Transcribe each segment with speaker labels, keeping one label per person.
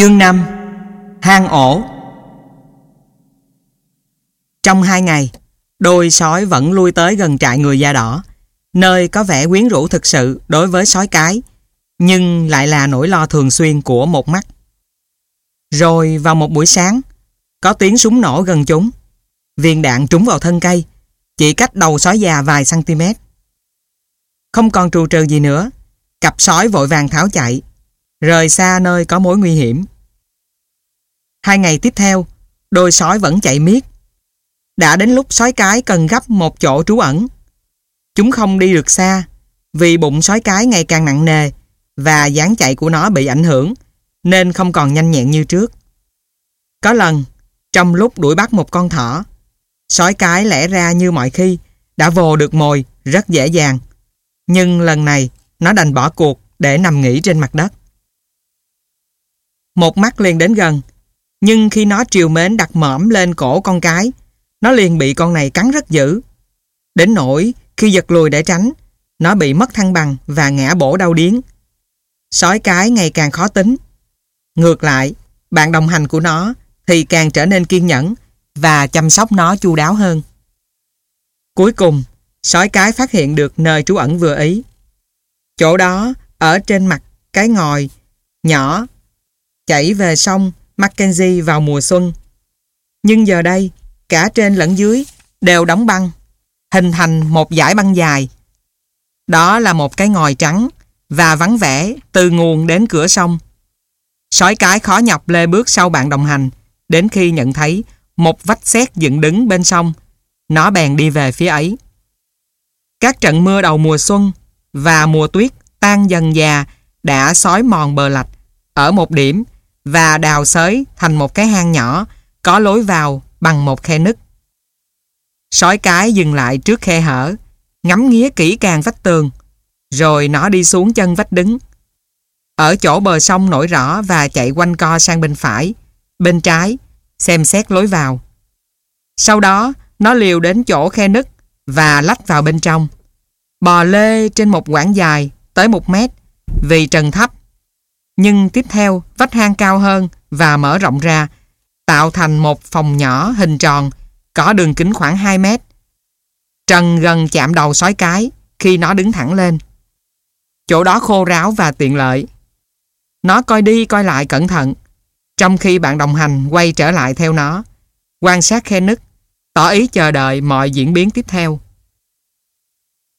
Speaker 1: Chương 5 Hang ổ Trong hai ngày, đôi sói vẫn lui tới gần trại người da đỏ, nơi có vẻ quyến rũ thực sự đối với sói cái, nhưng lại là nỗi lo thường xuyên của một mắt. Rồi vào một buổi sáng, có tiếng súng nổ gần chúng. Viên đạn trúng vào thân cây, chỉ cách đầu sói già vài cm. Không còn trù trừ gì nữa, cặp sói vội vàng tháo chạy, rời xa nơi có mối nguy hiểm. Hai ngày tiếp theo, đôi sói vẫn chạy miết. Đã đến lúc sói cái cần gấp một chỗ trú ẩn. Chúng không đi được xa, vì bụng sói cái ngày càng nặng nề và dáng chạy của nó bị ảnh hưởng, nên không còn nhanh nhẹn như trước. Có lần, trong lúc đuổi bắt một con thỏ, sói cái lẽ ra như mọi khi đã vồ được mồi rất dễ dàng. Nhưng lần này, nó đành bỏ cuộc để nằm nghỉ trên mặt đất. Một mắt liền đến gần, nhưng khi nó triều mến đặt mõm lên cổ con cái, nó liền bị con này cắn rất dữ. Đến nỗi khi giật lùi để tránh, nó bị mất thăng bằng và ngã bổ đau điếng. Sói cái ngày càng khó tính. Ngược lại, bạn đồng hành của nó thì càng trở nên kiên nhẫn và chăm sóc nó chu đáo hơn. Cuối cùng, sói cái phát hiện được nơi trú ẩn vừa ý. Chỗ đó, ở trên mặt cái ngòi nhỏ chảy về sông Mackenzie vào mùa xuân. Nhưng giờ đây, cả trên lẫn dưới đều đóng băng, hình thành một dải băng dài. Đó là một cái ngòi trắng và vắng vẻ từ nguồn đến cửa sông. Sói cái khó nhọc lê bước sau bạn đồng hành đến khi nhận thấy một vách xét dựng đứng bên sông. Nó bèn đi về phía ấy. Các trận mưa đầu mùa xuân và mùa tuyết tan dần già đã sói mòn bờ lạch ở một điểm và đào xới thành một cái hang nhỏ có lối vào bằng một khe nứt. Sói cái dừng lại trước khe hở, ngắm nghía kỹ càng vách tường, rồi nó đi xuống chân vách đứng. Ở chỗ bờ sông nổi rõ và chạy quanh co sang bên phải, bên trái, xem xét lối vào. Sau đó, nó liều đến chỗ khe nứt và lách vào bên trong. Bò lê trên một quãng dài tới một mét vì trần thấp nhưng tiếp theo vách hang cao hơn và mở rộng ra, tạo thành một phòng nhỏ hình tròn, có đường kính khoảng 2 mét. Trần gần chạm đầu sói cái khi nó đứng thẳng lên. Chỗ đó khô ráo và tiện lợi. Nó coi đi coi lại cẩn thận, trong khi bạn đồng hành quay trở lại theo nó, quan sát khe nứt, tỏ ý chờ đợi mọi diễn biến tiếp theo.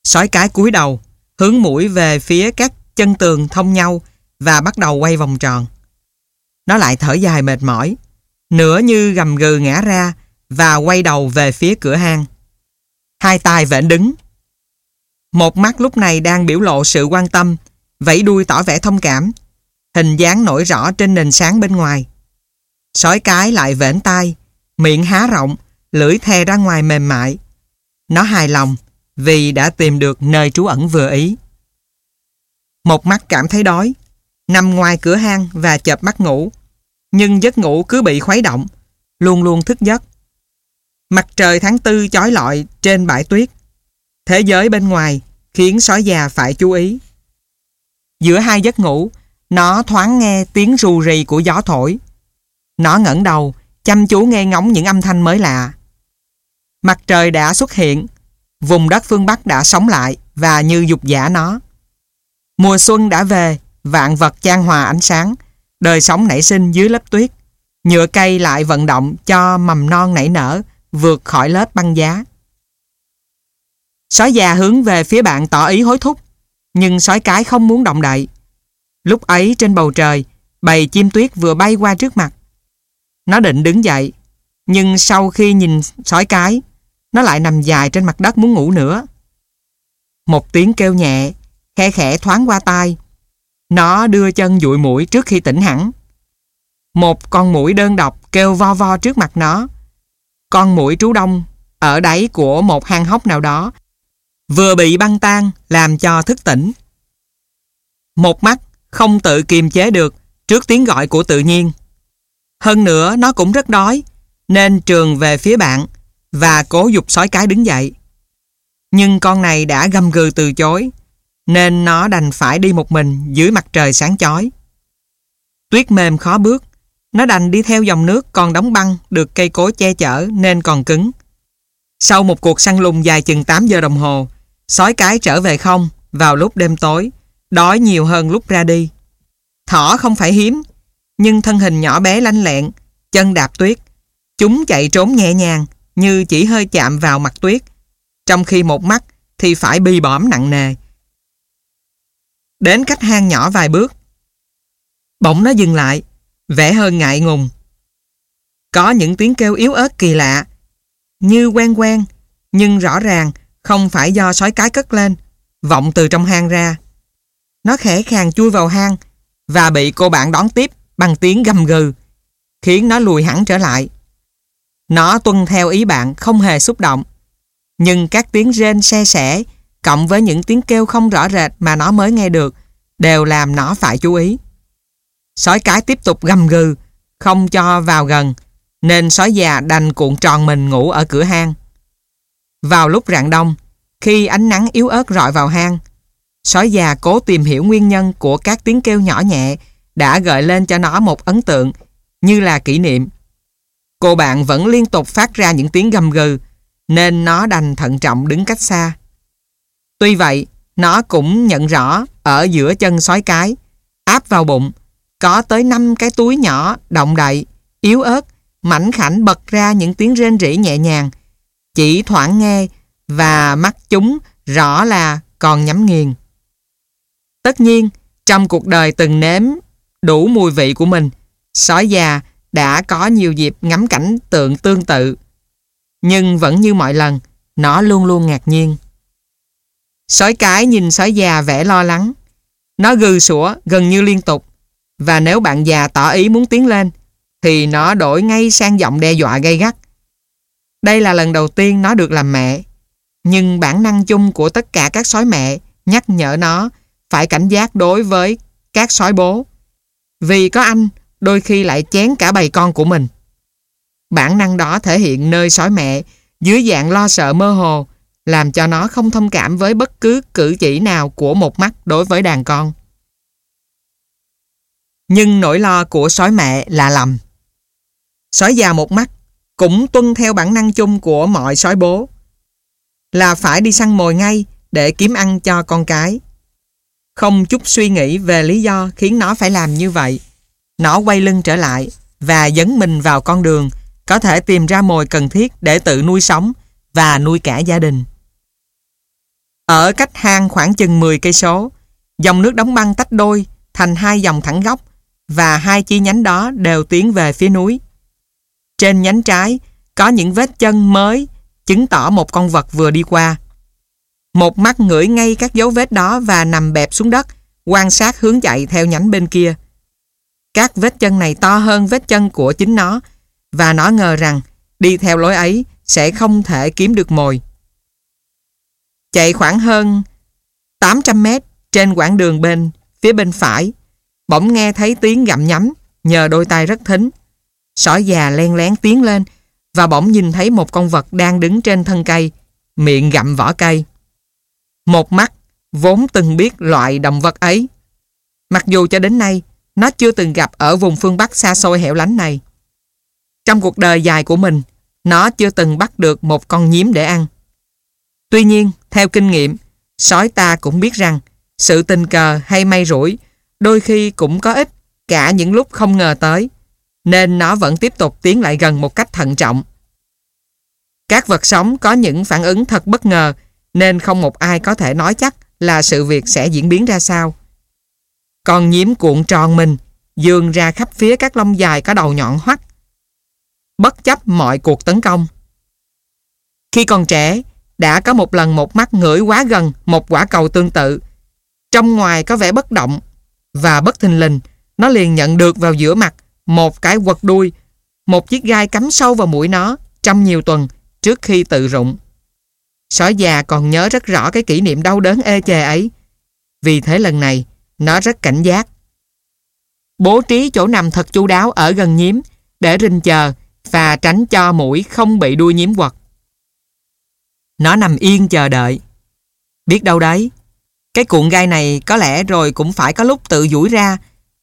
Speaker 1: Sói cái cúi đầu, hướng mũi về phía các chân tường thông nhau và bắt đầu quay vòng tròn. Nó lại thở dài mệt mỏi, nửa như gầm gừ ngã ra và quay đầu về phía cửa hang. Hai tay vẫn đứng. Một mắt lúc này đang biểu lộ sự quan tâm, vẫy đuôi tỏ vẻ thông cảm. Hình dáng nổi rõ trên nền sáng bên ngoài. Sói cái lại vểnh tay, miệng há rộng, lưỡi thè ra ngoài mềm mại. Nó hài lòng vì đã tìm được nơi trú ẩn vừa ý. Một mắt cảm thấy đói, nằm ngoài cửa hang và chợp mắt ngủ. Nhưng giấc ngủ cứ bị khuấy động, luôn luôn thức giấc. Mặt trời tháng tư chói lọi trên bãi tuyết. Thế giới bên ngoài khiến sói già phải chú ý. Giữa hai giấc ngủ, nó thoáng nghe tiếng rù rì của gió thổi. Nó ngẩng đầu, chăm chú nghe ngóng những âm thanh mới lạ. Mặt trời đã xuất hiện, vùng đất phương Bắc đã sống lại và như dục giả nó. Mùa xuân đã về vạn vật chan hòa ánh sáng, đời sống nảy sinh dưới lớp tuyết. Nhựa cây lại vận động cho mầm non nảy nở, vượt khỏi lớp băng giá. Sói già hướng về phía bạn tỏ ý hối thúc, nhưng sói cái không muốn động đậy. Lúc ấy trên bầu trời, bầy chim tuyết vừa bay qua trước mặt. Nó định đứng dậy, nhưng sau khi nhìn sói cái, nó lại nằm dài trên mặt đất muốn ngủ nữa. Một tiếng kêu nhẹ, khe khẽ thoáng qua tai, nó đưa chân dụi mũi trước khi tỉnh hẳn. Một con mũi đơn độc kêu vo vo trước mặt nó. Con mũi trú đông ở đáy của một hang hốc nào đó, vừa bị băng tan làm cho thức tỉnh. Một mắt không tự kiềm chế được trước tiếng gọi của tự nhiên. Hơn nữa, nó cũng rất đói, nên trường về phía bạn và cố dục sói cái đứng dậy. Nhưng con này đã gầm gừ từ chối nên nó đành phải đi một mình dưới mặt trời sáng chói. Tuyết mềm khó bước, nó đành đi theo dòng nước còn đóng băng được cây cối che chở nên còn cứng. Sau một cuộc săn lùng dài chừng 8 giờ đồng hồ, sói cái trở về không vào lúc đêm tối, đói nhiều hơn lúc ra đi. Thỏ không phải hiếm, nhưng thân hình nhỏ bé lanh lẹn, chân đạp tuyết. Chúng chạy trốn nhẹ nhàng như chỉ hơi chạm vào mặt tuyết, trong khi một mắt thì phải bi bõm nặng nề. Đến cách hang nhỏ vài bước, bỗng nó dừng lại, vẻ hơn ngại ngùng. Có những tiếng kêu yếu ớt kỳ lạ, như quen quen, nhưng rõ ràng không phải do sói cái cất lên, vọng từ trong hang ra. Nó khẽ khàng chui vào hang và bị cô bạn đón tiếp bằng tiếng gầm gừ, khiến nó lùi hẳn trở lại. Nó tuân theo ý bạn không hề xúc động, nhưng các tiếng rên xe sẻ cộng với những tiếng kêu không rõ rệt mà nó mới nghe được đều làm nó phải chú ý. Sói cái tiếp tục gầm gừ, không cho vào gần, nên sói già đành cuộn tròn mình ngủ ở cửa hang. Vào lúc rạng đông, khi ánh nắng yếu ớt rọi vào hang, sói già cố tìm hiểu nguyên nhân của các tiếng kêu nhỏ nhẹ đã gợi lên cho nó một ấn tượng như là kỷ niệm. Cô bạn vẫn liên tục phát ra những tiếng gầm gừ nên nó đành thận trọng đứng cách xa. Tuy vậy, nó cũng nhận rõ ở giữa chân sói cái, áp vào bụng, có tới 5 cái túi nhỏ động đậy, yếu ớt, mảnh khảnh bật ra những tiếng rên rỉ nhẹ nhàng. Chỉ thoảng nghe và mắt chúng rõ là còn nhắm nghiền. Tất nhiên, trong cuộc đời từng nếm đủ mùi vị của mình, sói già đã có nhiều dịp ngắm cảnh tượng tương tự. Nhưng vẫn như mọi lần, nó luôn luôn ngạc nhiên. Sói cái nhìn sói già vẻ lo lắng. Nó gừ sủa gần như liên tục. Và nếu bạn già tỏ ý muốn tiến lên, thì nó đổi ngay sang giọng đe dọa gay gắt. Đây là lần đầu tiên nó được làm mẹ. Nhưng bản năng chung của tất cả các sói mẹ nhắc nhở nó phải cảnh giác đối với các sói bố. Vì có anh, đôi khi lại chén cả bầy con của mình. Bản năng đó thể hiện nơi sói mẹ dưới dạng lo sợ mơ hồ làm cho nó không thông cảm với bất cứ cử chỉ nào của một mắt đối với đàn con. Nhưng nỗi lo của sói mẹ là lầm. Sói già một mắt cũng tuân theo bản năng chung của mọi sói bố, là phải đi săn mồi ngay để kiếm ăn cho con cái. Không chút suy nghĩ về lý do khiến nó phải làm như vậy. Nó quay lưng trở lại và dấn mình vào con đường có thể tìm ra mồi cần thiết để tự nuôi sống và nuôi cả gia đình. Ở cách hang khoảng chừng 10 cây số, dòng nước đóng băng tách đôi thành hai dòng thẳng góc và hai chi nhánh đó đều tiến về phía núi. Trên nhánh trái có những vết chân mới chứng tỏ một con vật vừa đi qua. Một mắt ngửi ngay các dấu vết đó và nằm bẹp xuống đất, quan sát hướng chạy theo nhánh bên kia. Các vết chân này to hơn vết chân của chính nó và nó ngờ rằng đi theo lối ấy sẽ không thể kiếm được mồi. Chạy khoảng hơn 800 mét trên quãng đường bên phía bên phải, bỗng nghe thấy tiếng gặm nhắm nhờ đôi tay rất thính. sỏ già len lén tiến lên và bỗng nhìn thấy một con vật đang đứng trên thân cây, miệng gặm vỏ cây. Một mắt vốn từng biết loại động vật ấy. Mặc dù cho đến nay, nó chưa từng gặp ở vùng phương Bắc xa xôi hẻo lánh này. Trong cuộc đời dài của mình, nó chưa từng bắt được một con nhím để ăn. Tuy nhiên, theo kinh nghiệm, sói ta cũng biết rằng sự tình cờ hay may rủi đôi khi cũng có ích cả những lúc không ngờ tới, nên nó vẫn tiếp tục tiến lại gần một cách thận trọng. Các vật sống có những phản ứng thật bất ngờ nên không một ai có thể nói chắc là sự việc sẽ diễn biến ra sao. Con nhím cuộn tròn mình, dường ra khắp phía các lông dài có đầu nhọn hoắt. Bất chấp mọi cuộc tấn công. Khi còn trẻ, đã có một lần một mắt ngửi quá gần một quả cầu tương tự. Trong ngoài có vẻ bất động và bất thình lình, nó liền nhận được vào giữa mặt một cái quật đuôi, một chiếc gai cắm sâu vào mũi nó trong nhiều tuần trước khi tự rụng. Sói già còn nhớ rất rõ cái kỷ niệm đau đớn ê chề ấy. Vì thế lần này, nó rất cảnh giác. Bố trí chỗ nằm thật chu đáo ở gần nhím để rình chờ và tránh cho mũi không bị đuôi nhiễm quật. Nó nằm yên chờ đợi. Biết đâu đấy, cái cuộn gai này có lẽ rồi cũng phải có lúc tự duỗi ra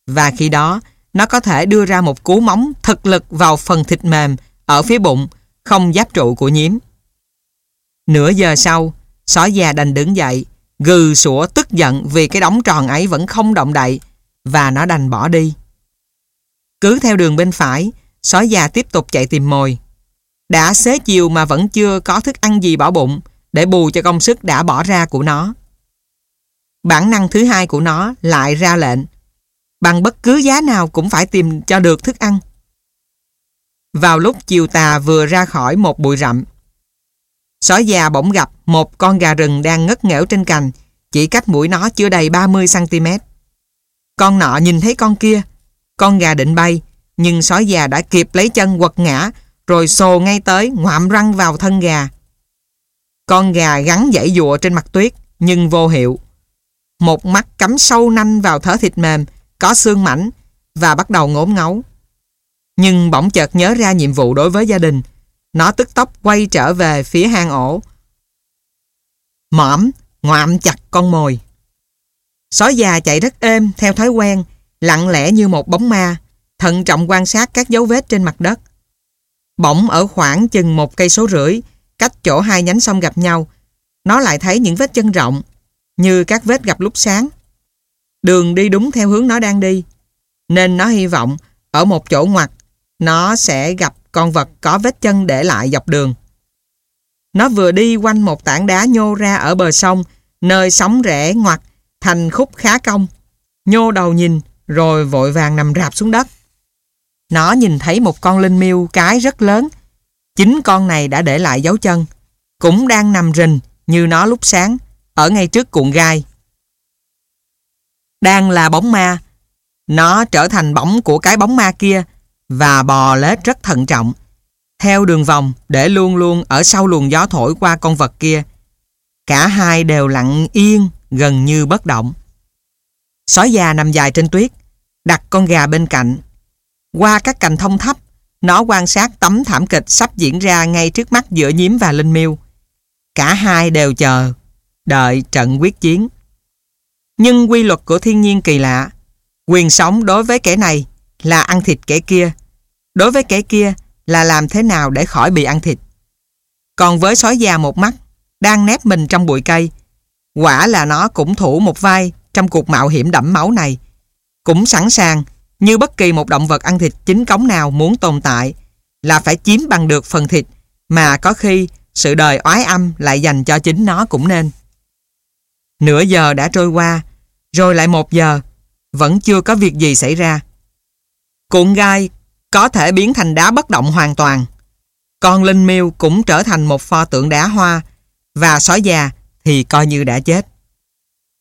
Speaker 1: và khi đó nó có thể đưa ra một cú móng thực lực vào phần thịt mềm ở phía bụng, không giáp trụ của nhím Nửa giờ sau, sói già đành đứng dậy, gừ sủa tức giận vì cái đống tròn ấy vẫn không động đậy và nó đành bỏ đi. Cứ theo đường bên phải, sói già tiếp tục chạy tìm mồi. Đã xế chiều mà vẫn chưa có thức ăn gì bỏ bụng để bù cho công sức đã bỏ ra của nó. Bản năng thứ hai của nó lại ra lệnh bằng bất cứ giá nào cũng phải tìm cho được thức ăn. Vào lúc chiều tà vừa ra khỏi một bụi rậm, sói già bỗng gặp một con gà rừng đang ngất nghẽo trên cành, chỉ cách mũi nó chưa đầy 30cm. Con nọ nhìn thấy con kia, con gà định bay, nhưng sói già đã kịp lấy chân quật ngã, rồi sồ ngay tới ngoạm răng vào thân gà. Con gà gắn dãy dụa trên mặt tuyết, nhưng vô hiệu. Một mắt cắm sâu nanh vào thớ thịt mềm, có xương mảnh và bắt đầu ngốm ngấu. Nhưng bỗng chợt nhớ ra nhiệm vụ đối với gia đình. Nó tức tốc quay trở về phía hang ổ. Mõm, ngoạm chặt con mồi. Sói già chạy rất êm theo thói quen, lặng lẽ như một bóng ma, thận trọng quan sát các dấu vết trên mặt đất. Bỗng ở khoảng chừng một cây số rưỡi, cách chỗ hai nhánh sông gặp nhau, nó lại thấy những vết chân rộng, như các vết gặp lúc sáng. Đường đi đúng theo hướng nó đang đi, nên nó hy vọng ở một chỗ ngoặt, nó sẽ gặp con vật có vết chân để lại dọc đường. Nó vừa đi quanh một tảng đá nhô ra ở bờ sông, nơi sóng rẽ ngoặt thành khúc khá cong. Nhô đầu nhìn, rồi vội vàng nằm rạp xuống đất. Nó nhìn thấy một con linh miêu cái rất lớn. Chính con này đã để lại dấu chân. Cũng đang nằm rình như nó lúc sáng, ở ngay trước cuộn gai. Đang là bóng ma. Nó trở thành bóng của cái bóng ma kia và bò lết rất thận trọng. Theo đường vòng để luôn luôn ở sau luồng gió thổi qua con vật kia. Cả hai đều lặng yên, gần như bất động. Sói già nằm dài trên tuyết, đặt con gà bên cạnh. Qua các cành thông thấp, nó quan sát tấm thảm kịch sắp diễn ra ngay trước mắt giữa nhím và linh miêu. Cả hai đều chờ, đợi trận quyết chiến. Nhưng quy luật của thiên nhiên kỳ lạ. Quyền sống đối với kẻ này là ăn thịt kẻ kia. Đối với kẻ kia là làm thế nào để khỏi bị ăn thịt. Còn với sói già một mắt, đang nép mình trong bụi cây, quả là nó cũng thủ một vai trong cuộc mạo hiểm đẫm máu này. Cũng sẵn sàng, như bất kỳ một động vật ăn thịt chính cống nào muốn tồn tại, là phải chiếm bằng được phần thịt mà có khi sự đời oái âm lại dành cho chính nó cũng nên. Nửa giờ đã trôi qua, rồi lại một giờ, vẫn chưa có việc gì xảy ra. Cuộn gai có thể biến thành đá bất động hoàn toàn. Con linh miêu cũng trở thành một pho tượng đá hoa và sói già thì coi như đã chết.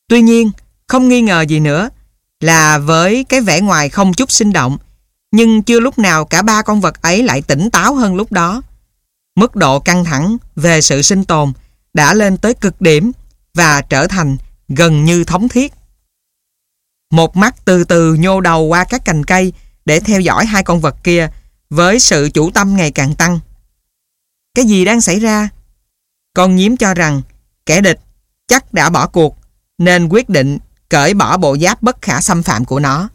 Speaker 1: Tuy nhiên, không nghi ngờ gì nữa là với cái vẻ ngoài không chút sinh động, nhưng chưa lúc nào cả ba con vật ấy lại tỉnh táo hơn lúc đó. Mức độ căng thẳng về sự sinh tồn đã lên tới cực điểm và trở thành gần như thống thiết. Một mắt từ từ nhô đầu qua các cành cây để theo dõi hai con vật kia với sự chủ tâm ngày càng tăng. Cái gì đang xảy ra? Con nhím cho rằng kẻ địch chắc đã bỏ cuộc nên quyết định cởi bỏ bộ giáp bất khả xâm phạm của nó.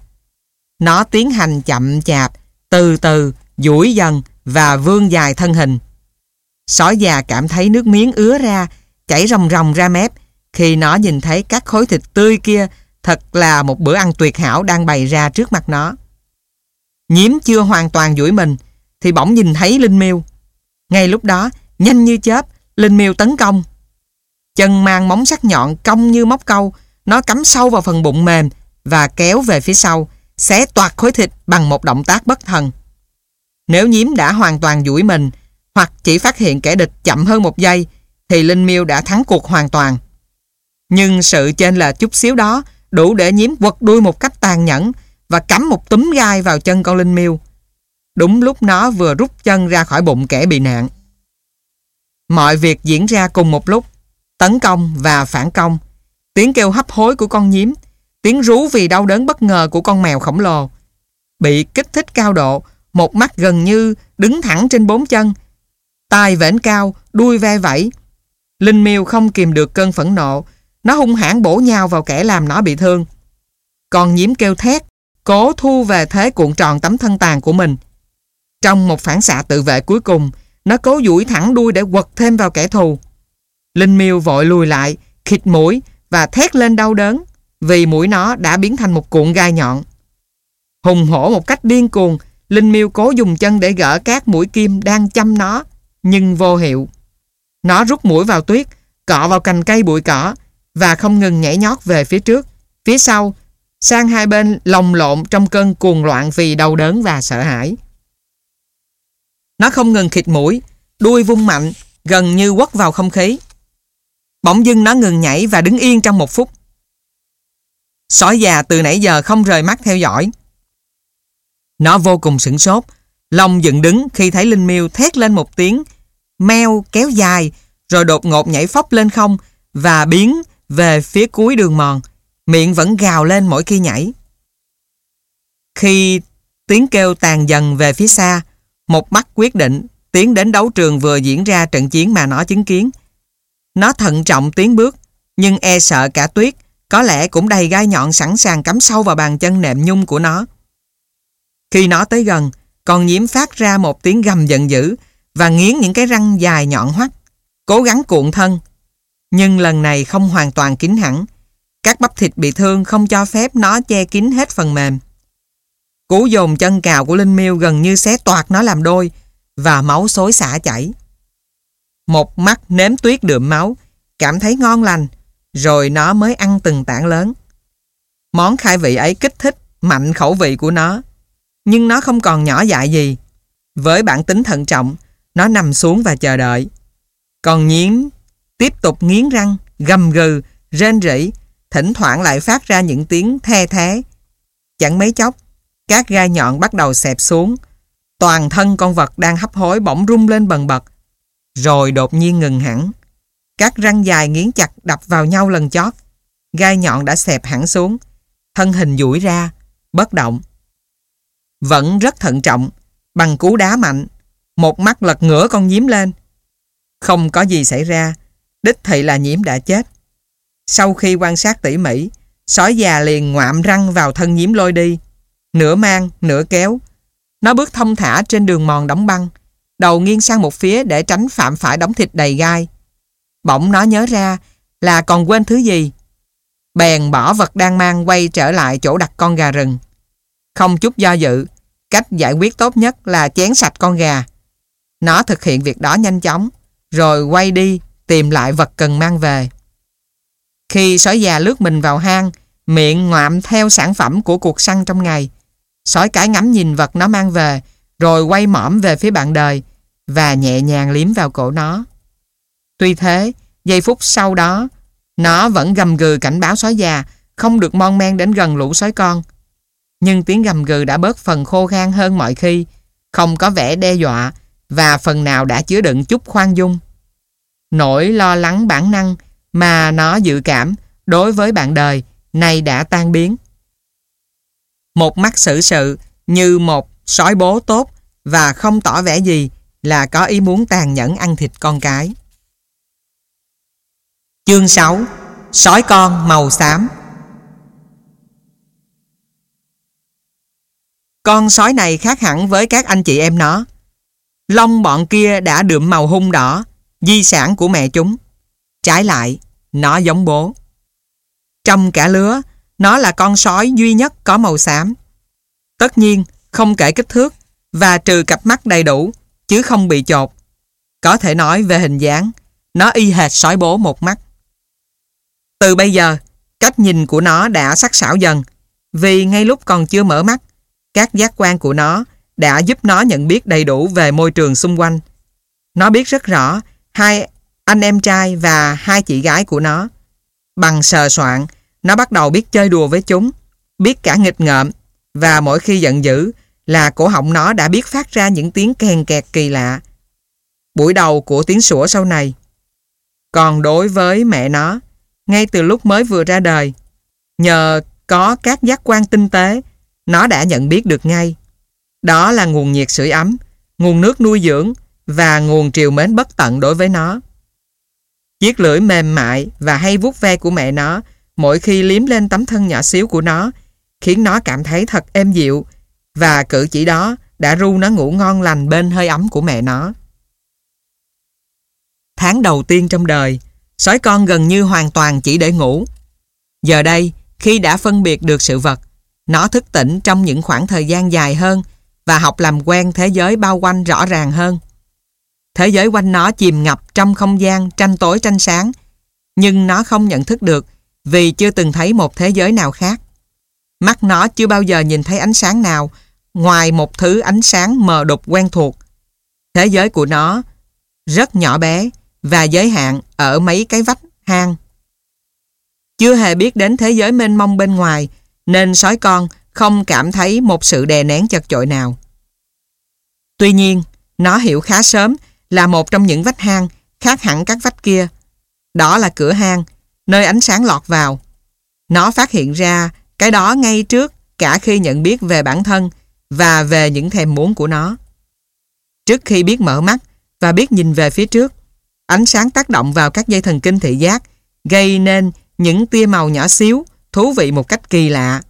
Speaker 1: Nó tiến hành chậm chạp, từ từ, duỗi dần và vươn dài thân hình. Sói già cảm thấy nước miếng ứa ra, chảy ròng ròng ra mép khi nó nhìn thấy các khối thịt tươi kia thật là một bữa ăn tuyệt hảo đang bày ra trước mặt nó. Nhiếm chưa hoàn toàn duỗi mình thì bỗng nhìn thấy Linh Miêu. Ngay lúc đó, nhanh như chớp, Linh Miêu tấn công. Chân mang móng sắc nhọn cong như móc câu, nó cắm sâu vào phần bụng mềm và kéo về phía sau, xé toạc khối thịt bằng một động tác bất thần. Nếu nhiễm đã hoàn toàn duỗi mình hoặc chỉ phát hiện kẻ địch chậm hơn một giây thì Linh Miêu đã thắng cuộc hoàn toàn. Nhưng sự trên là chút xíu đó đủ để nhiễm quật đuôi một cách tàn nhẫn và cắm một túm gai vào chân con Linh Miêu. Đúng lúc nó vừa rút chân ra khỏi bụng kẻ bị nạn. Mọi việc diễn ra cùng một lúc, tấn công và phản công. Tiếng kêu hấp hối của con nhím, tiếng rú vì đau đớn bất ngờ của con mèo khổng lồ. Bị kích thích cao độ, một mắt gần như đứng thẳng trên bốn chân. Tai vểnh cao, đuôi ve vẫy. Linh miêu không kìm được cơn phẫn nộ, nó hung hãn bổ nhào vào kẻ làm nó bị thương. Con nhím kêu thét, cố thu về thế cuộn tròn tấm thân tàn của mình. Trong một phản xạ tự vệ cuối cùng, nó cố duỗi thẳng đuôi để quật thêm vào kẻ thù. Linh miêu vội lùi lại, khịt mũi và thét lên đau đớn vì mũi nó đã biến thành một cuộn gai nhọn. Hùng hổ một cách điên cuồng, Linh miêu cố dùng chân để gỡ các mũi kim đang chăm nó, nhưng vô hiệu. Nó rút mũi vào tuyết, cọ vào cành cây bụi cỏ và không ngừng nhảy nhót về phía trước, phía sau, sang hai bên lồng lộn trong cơn cuồng loạn vì đau đớn và sợ hãi. Nó không ngừng khịt mũi, đuôi vung mạnh, gần như quất vào không khí. Bỗng dưng nó ngừng nhảy và đứng yên trong một phút. Sói già từ nãy giờ không rời mắt theo dõi. Nó vô cùng sửng sốt, lòng dựng đứng khi thấy Linh Miêu thét lên một tiếng, meo kéo dài, rồi đột ngột nhảy phóc lên không và biến về phía cuối đường mòn, miệng vẫn gào lên mỗi khi nhảy. Khi tiếng kêu tàn dần về phía xa, một mắt quyết định tiến đến đấu trường vừa diễn ra trận chiến mà nó chứng kiến. Nó thận trọng tiến bước, nhưng e sợ cả tuyết, có lẽ cũng đầy gai nhọn sẵn sàng cắm sâu vào bàn chân nệm nhung của nó. Khi nó tới gần, con nhiễm phát ra một tiếng gầm giận dữ và nghiến những cái răng dài nhọn hoắt, cố gắng cuộn thân. Nhưng lần này không hoàn toàn kín hẳn. Các bắp thịt bị thương không cho phép nó che kín hết phần mềm. Cú dồn chân cào của Linh Miêu gần như xé toạc nó làm đôi và máu xối xả chảy. Một mắt nếm tuyết đượm máu, cảm thấy ngon lành, rồi nó mới ăn từng tảng lớn. Món khai vị ấy kích thích mạnh khẩu vị của nó, nhưng nó không còn nhỏ dại gì. Với bản tính thận trọng, nó nằm xuống và chờ đợi. Còn nhiễm tiếp tục nghiến răng, gầm gừ, rên rỉ, thỉnh thoảng lại phát ra những tiếng the thế. Chẳng mấy chốc, các gai nhọn bắt đầu xẹp xuống. Toàn thân con vật đang hấp hối bỗng rung lên bần bật. Rồi đột nhiên ngừng hẳn. Các răng dài nghiến chặt đập vào nhau lần chót. Gai nhọn đã xẹp hẳn xuống. Thân hình duỗi ra, bất động. Vẫn rất thận trọng, bằng cú đá mạnh. Một mắt lật ngửa con nhím lên. Không có gì xảy ra, đích thị là nhiễm đã chết. Sau khi quan sát tỉ mỉ, sói già liền ngoạm răng vào thân nhiễm lôi đi nửa mang, nửa kéo. Nó bước thông thả trên đường mòn đóng băng, đầu nghiêng sang một phía để tránh phạm phải đóng thịt đầy gai. Bỗng nó nhớ ra là còn quên thứ gì. Bèn bỏ vật đang mang quay trở lại chỗ đặt con gà rừng. Không chút do dự, cách giải quyết tốt nhất là chén sạch con gà. Nó thực hiện việc đó nhanh chóng, rồi quay đi tìm lại vật cần mang về. Khi sói già lướt mình vào hang, miệng ngoạm theo sản phẩm của cuộc săn trong ngày, Sói cái ngắm nhìn vật nó mang về, rồi quay mõm về phía bạn đời và nhẹ nhàng liếm vào cổ nó. Tuy thế, giây phút sau đó, nó vẫn gầm gừ cảnh báo sói già không được mon men đến gần lũ sói con. Nhưng tiếng gầm gừ đã bớt phần khô khan hơn mọi khi, không có vẻ đe dọa và phần nào đã chứa đựng chút khoan dung. Nỗi lo lắng bản năng mà nó dự cảm đối với bạn đời này đã tan biến. Một mắt xử sự như một sói bố tốt và không tỏ vẻ gì là có ý muốn tàn nhẫn ăn thịt con cái. Chương 6 Sói con màu xám Con sói này khác hẳn với các anh chị em nó. Lông bọn kia đã đượm màu hung đỏ, di sản của mẹ chúng. Trái lại, nó giống bố. Trong cả lứa, nó là con sói duy nhất có màu xám. Tất nhiên, không kể kích thước và trừ cặp mắt đầy đủ, chứ không bị chột. Có thể nói về hình dáng, nó y hệt sói bố một mắt. Từ bây giờ, cách nhìn của nó đã sắc sảo dần, vì ngay lúc còn chưa mở mắt, các giác quan của nó đã giúp nó nhận biết đầy đủ về môi trường xung quanh. Nó biết rất rõ hai anh em trai và hai chị gái của nó. Bằng sờ soạn, nó bắt đầu biết chơi đùa với chúng, biết cả nghịch ngợm và mỗi khi giận dữ là cổ họng nó đã biết phát ra những tiếng kèn kẹt kỳ lạ. Buổi đầu của tiếng sủa sau này. Còn đối với mẹ nó, ngay từ lúc mới vừa ra đời, nhờ có các giác quan tinh tế, nó đã nhận biết được ngay. Đó là nguồn nhiệt sưởi ấm, nguồn nước nuôi dưỡng và nguồn triều mến bất tận đối với nó. Chiếc lưỡi mềm mại và hay vuốt ve của mẹ nó mỗi khi liếm lên tấm thân nhỏ xíu của nó khiến nó cảm thấy thật êm dịu và cử chỉ đó đã ru nó ngủ ngon lành bên hơi ấm của mẹ nó. Tháng đầu tiên trong đời, sói con gần như hoàn toàn chỉ để ngủ. Giờ đây, khi đã phân biệt được sự vật, nó thức tỉnh trong những khoảng thời gian dài hơn và học làm quen thế giới bao quanh rõ ràng hơn. Thế giới quanh nó chìm ngập trong không gian tranh tối tranh sáng, nhưng nó không nhận thức được vì chưa từng thấy một thế giới nào khác. Mắt nó chưa bao giờ nhìn thấy ánh sáng nào ngoài một thứ ánh sáng mờ đục quen thuộc. Thế giới của nó rất nhỏ bé và giới hạn ở mấy cái vách hang. Chưa hề biết đến thế giới mênh mông bên ngoài nên sói con không cảm thấy một sự đè nén chật chội nào. Tuy nhiên, nó hiểu khá sớm là một trong những vách hang khác hẳn các vách kia. Đó là cửa hang, nơi ánh sáng lọt vào. Nó phát hiện ra cái đó ngay trước cả khi nhận biết về bản thân và về những thèm muốn của nó. Trước khi biết mở mắt và biết nhìn về phía trước, ánh sáng tác động vào các dây thần kinh thị giác gây nên những tia màu nhỏ xíu, thú vị một cách kỳ lạ.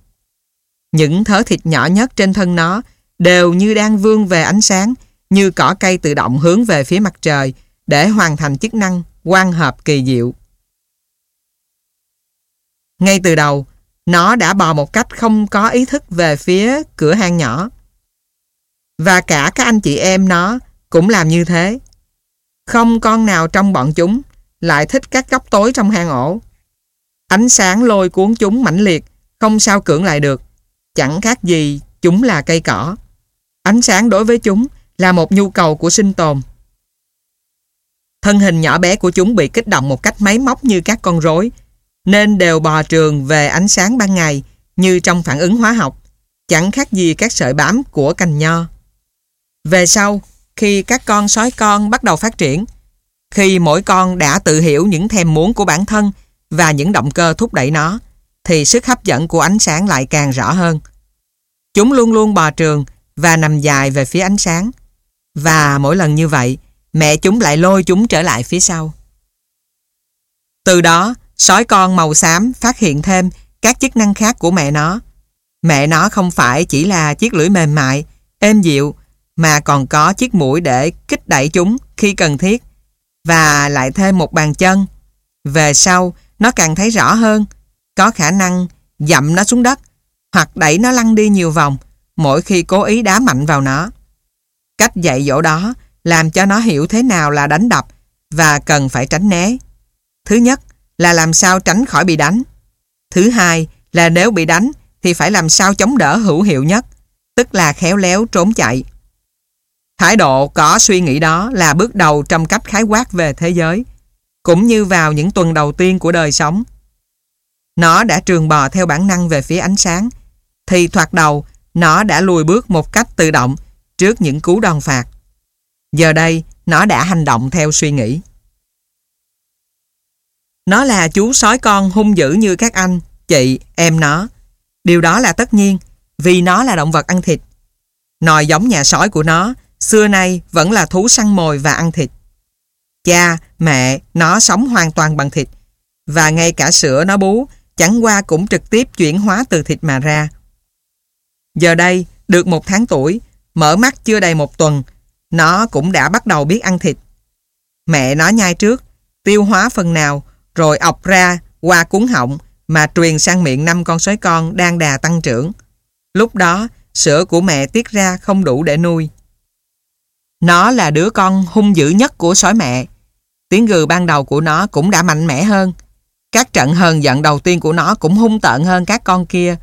Speaker 1: Những thớ thịt nhỏ nhất trên thân nó đều như đang vươn về ánh sáng, như cỏ cây tự động hướng về phía mặt trời để hoàn thành chức năng quan hợp kỳ diệu. Ngay từ đầu, nó đã bò một cách không có ý thức về phía cửa hang nhỏ. Và cả các anh chị em nó cũng làm như thế. Không con nào trong bọn chúng lại thích các góc tối trong hang ổ. Ánh sáng lôi cuốn chúng mãnh liệt, không sao cưỡng lại được. Chẳng khác gì chúng là cây cỏ. Ánh sáng đối với chúng là một nhu cầu của sinh tồn. Thân hình nhỏ bé của chúng bị kích động một cách máy móc như các con rối, nên đều bò trường về ánh sáng ban ngày như trong phản ứng hóa học, chẳng khác gì các sợi bám của cành nho. Về sau, khi các con sói con bắt đầu phát triển, khi mỗi con đã tự hiểu những thèm muốn của bản thân và những động cơ thúc đẩy nó, thì sức hấp dẫn của ánh sáng lại càng rõ hơn. Chúng luôn luôn bò trường và nằm dài về phía ánh sáng. Và mỗi lần như vậy, mẹ chúng lại lôi chúng trở lại phía sau. Từ đó, sói con màu xám phát hiện thêm các chức năng khác của mẹ nó. Mẹ nó không phải chỉ là chiếc lưỡi mềm mại, êm dịu, mà còn có chiếc mũi để kích đẩy chúng khi cần thiết và lại thêm một bàn chân. Về sau, nó càng thấy rõ hơn, có khả năng dậm nó xuống đất hoặc đẩy nó lăn đi nhiều vòng mỗi khi cố ý đá mạnh vào nó. Cách dạy dỗ đó làm cho nó hiểu thế nào là đánh đập và cần phải tránh né. Thứ nhất là làm sao tránh khỏi bị đánh. Thứ hai là nếu bị đánh thì phải làm sao chống đỡ hữu hiệu nhất, tức là khéo léo trốn chạy. Thái độ có suy nghĩ đó là bước đầu trong cách khái quát về thế giới, cũng như vào những tuần đầu tiên của đời sống. Nó đã trường bò theo bản năng về phía ánh sáng, thì thoạt đầu nó đã lùi bước một cách tự động trước những cú đòn phạt. Giờ đây, nó đã hành động theo suy nghĩ. Nó là chú sói con hung dữ như các anh, chị, em nó. Điều đó là tất nhiên, vì nó là động vật ăn thịt. Nòi giống nhà sói của nó, xưa nay vẫn là thú săn mồi và ăn thịt. Cha, mẹ, nó sống hoàn toàn bằng thịt. Và ngay cả sữa nó bú, chẳng qua cũng trực tiếp chuyển hóa từ thịt mà ra. Giờ đây, được một tháng tuổi, mở mắt chưa đầy một tuần, nó cũng đã bắt đầu biết ăn thịt. Mẹ nó nhai trước, tiêu hóa phần nào, rồi ọc ra qua cuốn họng mà truyền sang miệng năm con sói con đang đà tăng trưởng. Lúc đó, sữa của mẹ tiết ra không đủ để nuôi. Nó là đứa con hung dữ nhất của sói mẹ. Tiếng gừ ban đầu của nó cũng đã mạnh mẽ hơn. Các trận hờn giận đầu tiên của nó cũng hung tợn hơn các con kia.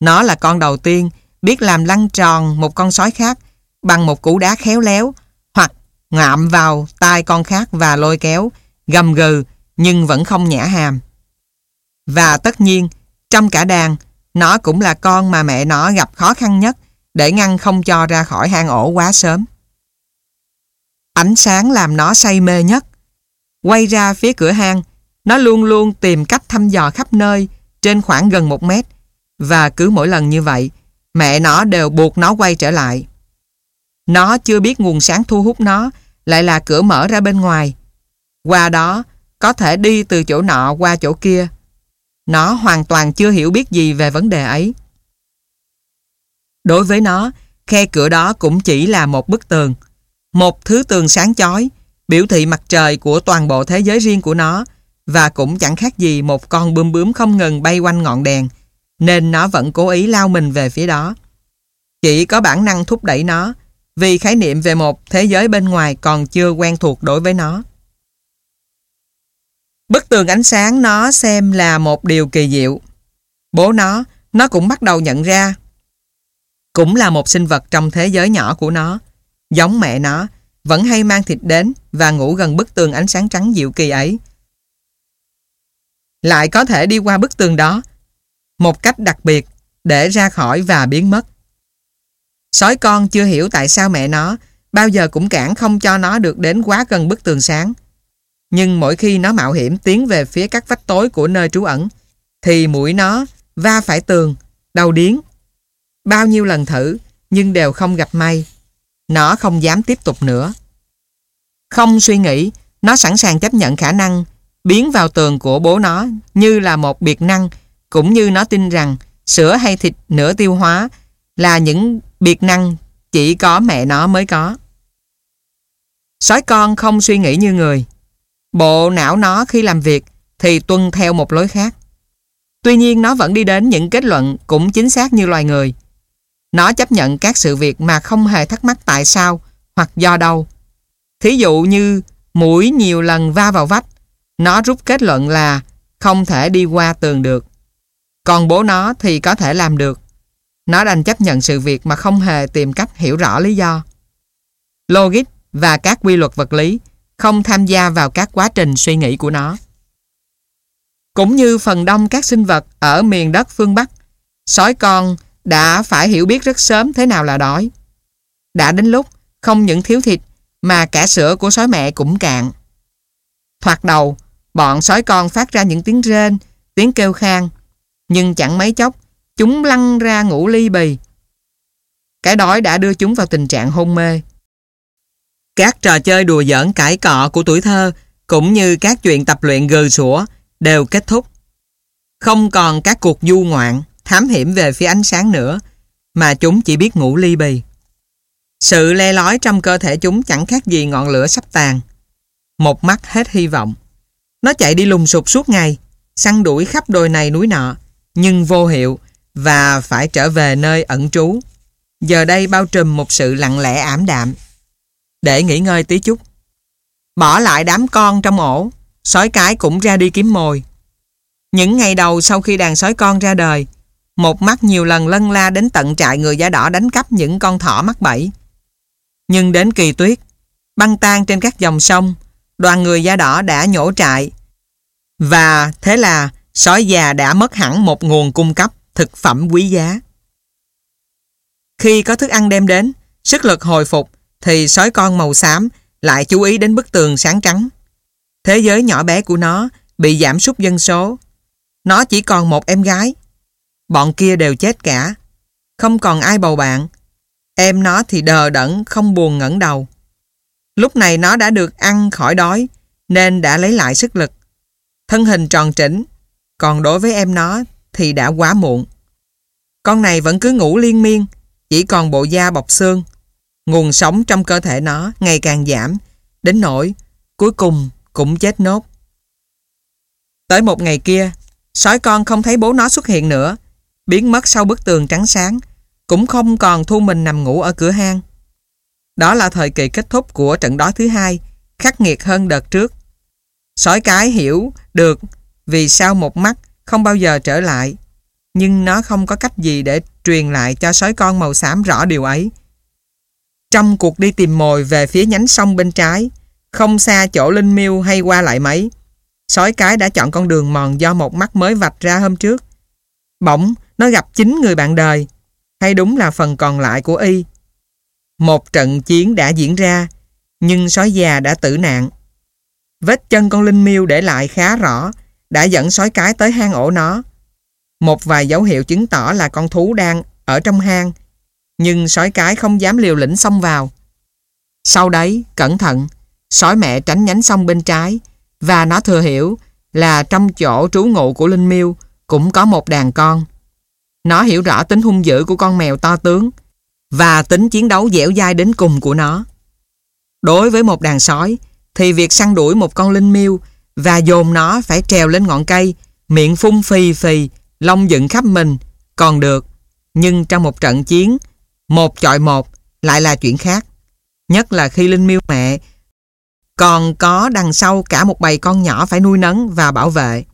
Speaker 1: Nó là con đầu tiên biết làm lăn tròn một con sói khác bằng một củ đá khéo léo hoặc ngạm vào tai con khác và lôi kéo, gầm gừ nhưng vẫn không nhả hàm. Và tất nhiên, trong cả đàn, nó cũng là con mà mẹ nó gặp khó khăn nhất để ngăn không cho ra khỏi hang ổ quá sớm. Ánh sáng làm nó say mê nhất. Quay ra phía cửa hang, nó luôn luôn tìm cách thăm dò khắp nơi trên khoảng gần một mét và cứ mỗi lần như vậy, mẹ nó đều buộc nó quay trở lại. Nó chưa biết nguồn sáng thu hút nó lại là cửa mở ra bên ngoài. Qua đó, có thể đi từ chỗ nọ qua chỗ kia. Nó hoàn toàn chưa hiểu biết gì về vấn đề ấy. Đối với nó, khe cửa đó cũng chỉ là một bức tường. Một thứ tường sáng chói, biểu thị mặt trời của toàn bộ thế giới riêng của nó và cũng chẳng khác gì một con bướm bướm không ngừng bay quanh ngọn đèn nên nó vẫn cố ý lao mình về phía đó. Chỉ có bản năng thúc đẩy nó vì khái niệm về một thế giới bên ngoài còn chưa quen thuộc đối với nó. Bức tường ánh sáng nó xem là một điều kỳ diệu. Bố nó, nó cũng bắt đầu nhận ra. Cũng là một sinh vật trong thế giới nhỏ của nó. Giống mẹ nó, vẫn hay mang thịt đến và ngủ gần bức tường ánh sáng trắng dịu kỳ ấy. Lại có thể đi qua bức tường đó một cách đặc biệt để ra khỏi và biến mất. Sói con chưa hiểu tại sao mẹ nó bao giờ cũng cản không cho nó được đến quá gần bức tường sáng. Nhưng mỗi khi nó mạo hiểm tiến về phía các vách tối của nơi trú ẩn, thì mũi nó va phải tường, đầu điến. Bao nhiêu lần thử, nhưng đều không gặp may. Nó không dám tiếp tục nữa. Không suy nghĩ, nó sẵn sàng chấp nhận khả năng biến vào tường của bố nó như là một biệt năng, cũng như nó tin rằng sữa hay thịt nửa tiêu hóa là những biệt năng chỉ có mẹ nó mới có. Sói con không suy nghĩ như người. Bộ não nó khi làm việc thì tuân theo một lối khác. Tuy nhiên nó vẫn đi đến những kết luận cũng chính xác như loài người. Nó chấp nhận các sự việc mà không hề thắc mắc tại sao hoặc do đâu. Thí dụ như mũi nhiều lần va vào vách, nó rút kết luận là không thể đi qua tường được. Còn bố nó thì có thể làm được. Nó đành chấp nhận sự việc mà không hề tìm cách hiểu rõ lý do. Logic và các quy luật vật lý không tham gia vào các quá trình suy nghĩ của nó. Cũng như phần đông các sinh vật ở miền đất phương Bắc, sói con đã phải hiểu biết rất sớm thế nào là đói. Đã đến lúc không những thiếu thịt mà cả sữa của sói mẹ cũng cạn. Thoạt đầu, bọn sói con phát ra những tiếng rên, tiếng kêu khang, nhưng chẳng mấy chốc chúng lăn ra ngủ ly bì. Cái đói đã đưa chúng vào tình trạng hôn mê. Các trò chơi đùa giỡn cãi cọ của tuổi thơ cũng như các chuyện tập luyện gừ sủa đều kết thúc. Không còn các cuộc du ngoạn, thám hiểm về phía ánh sáng nữa, mà chúng chỉ biết ngủ ly bì. Sự le lói trong cơ thể chúng chẳng khác gì ngọn lửa sắp tàn. Một mắt hết hy vọng. Nó chạy đi lùng sụp suốt ngày, săn đuổi khắp đồi này núi nọ, nhưng vô hiệu và phải trở về nơi ẩn trú. Giờ đây bao trùm một sự lặng lẽ ảm đạm. Để nghỉ ngơi tí chút. Bỏ lại đám con trong ổ, sói cái cũng ra đi kiếm mồi. Những ngày đầu sau khi đàn sói con ra đời, một mắt nhiều lần lân la đến tận trại người da đỏ đánh cắp những con thỏ mắc bẫy. Nhưng đến kỳ tuyết, băng tan trên các dòng sông, đoàn người da đỏ đã nhổ trại. Và thế là sói già đã mất hẳn một nguồn cung cấp thực phẩm quý giá. Khi có thức ăn đem đến, sức lực hồi phục thì sói con màu xám lại chú ý đến bức tường sáng trắng. Thế giới nhỏ bé của nó bị giảm sút dân số. Nó chỉ còn một em gái. Bọn kia đều chết cả. Không còn ai bầu bạn. Em nó thì đờ đẫn không buồn ngẩng đầu. Lúc này nó đã được ăn khỏi đói nên đã lấy lại sức lực. Thân hình tròn trĩnh còn đối với em nó thì đã quá muộn. Con này vẫn cứ ngủ liên miên, chỉ còn bộ da bọc xương. Nguồn sống trong cơ thể nó ngày càng giảm, đến nỗi cuối cùng cũng chết nốt. Tới một ngày kia, sói con không thấy bố nó xuất hiện nữa, biến mất sau bức tường trắng sáng, cũng không còn thu mình nằm ngủ ở cửa hang. Đó là thời kỳ kết thúc của trận đói thứ hai, khắc nghiệt hơn đợt trước. Sói cái hiểu được vì sao một mắt không bao giờ trở lại. Nhưng nó không có cách gì để truyền lại cho sói con màu xám rõ điều ấy. Trong cuộc đi tìm mồi về phía nhánh sông bên trái, không xa chỗ Linh Miêu hay qua lại mấy, sói cái đã chọn con đường mòn do một mắt mới vạch ra hôm trước. Bỗng, nó gặp chính người bạn đời, hay đúng là phần còn lại của y. Một trận chiến đã diễn ra, nhưng sói già đã tử nạn. Vết chân con Linh Miêu để lại khá rõ, đã dẫn sói cái tới hang ổ nó. Một vài dấu hiệu chứng tỏ là con thú đang ở trong hang, nhưng sói cái không dám liều lĩnh xông vào. Sau đấy, cẩn thận, sói mẹ tránh nhánh sông bên trái và nó thừa hiểu là trong chỗ trú ngụ của Linh Miêu cũng có một đàn con. Nó hiểu rõ tính hung dữ của con mèo to tướng và tính chiến đấu dẻo dai đến cùng của nó. Đối với một đàn sói thì việc săn đuổi một con linh miêu và dồn nó phải trèo lên ngọn cây, miệng phun phì phì, lông dựng khắp mình còn được. Nhưng trong một trận chiến, một chọi một lại là chuyện khác. Nhất là khi linh miêu mẹ còn có đằng sau cả một bầy con nhỏ phải nuôi nấng và bảo vệ.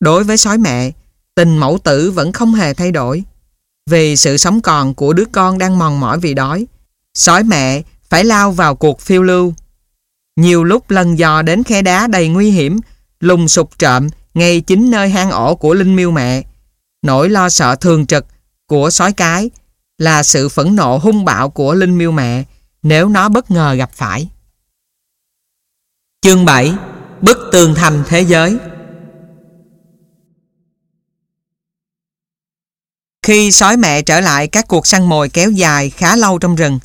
Speaker 1: Đối với sói mẹ, tình mẫu tử vẫn không hề thay đổi. Vì sự sống còn của đứa con đang mòn mỏi vì đói, sói mẹ phải lao vào cuộc phiêu lưu. Nhiều lúc lần dò đến khe đá đầy nguy hiểm, lùng sụp trộm ngay chính nơi hang ổ của linh miêu mẹ. Nỗi lo sợ thường trực của sói cái là sự phẫn nộ hung bạo của linh miêu mẹ nếu nó bất ngờ gặp phải. Chương 7 Bức tường thành thế giới Khi sói mẹ trở lại các cuộc săn mồi kéo dài khá lâu trong rừng,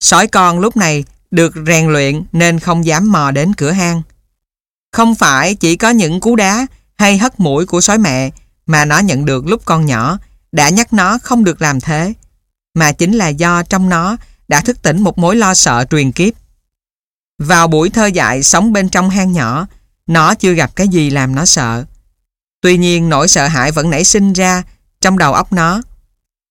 Speaker 1: sói con lúc này được rèn luyện nên không dám mò đến cửa hang. Không phải chỉ có những cú đá hay hất mũi của sói mẹ mà nó nhận được lúc con nhỏ đã nhắc nó không được làm thế, mà chính là do trong nó đã thức tỉnh một mối lo sợ truyền kiếp. Vào buổi thơ dại sống bên trong hang nhỏ, nó chưa gặp cái gì làm nó sợ. Tuy nhiên nỗi sợ hãi vẫn nảy sinh ra trong đầu óc nó.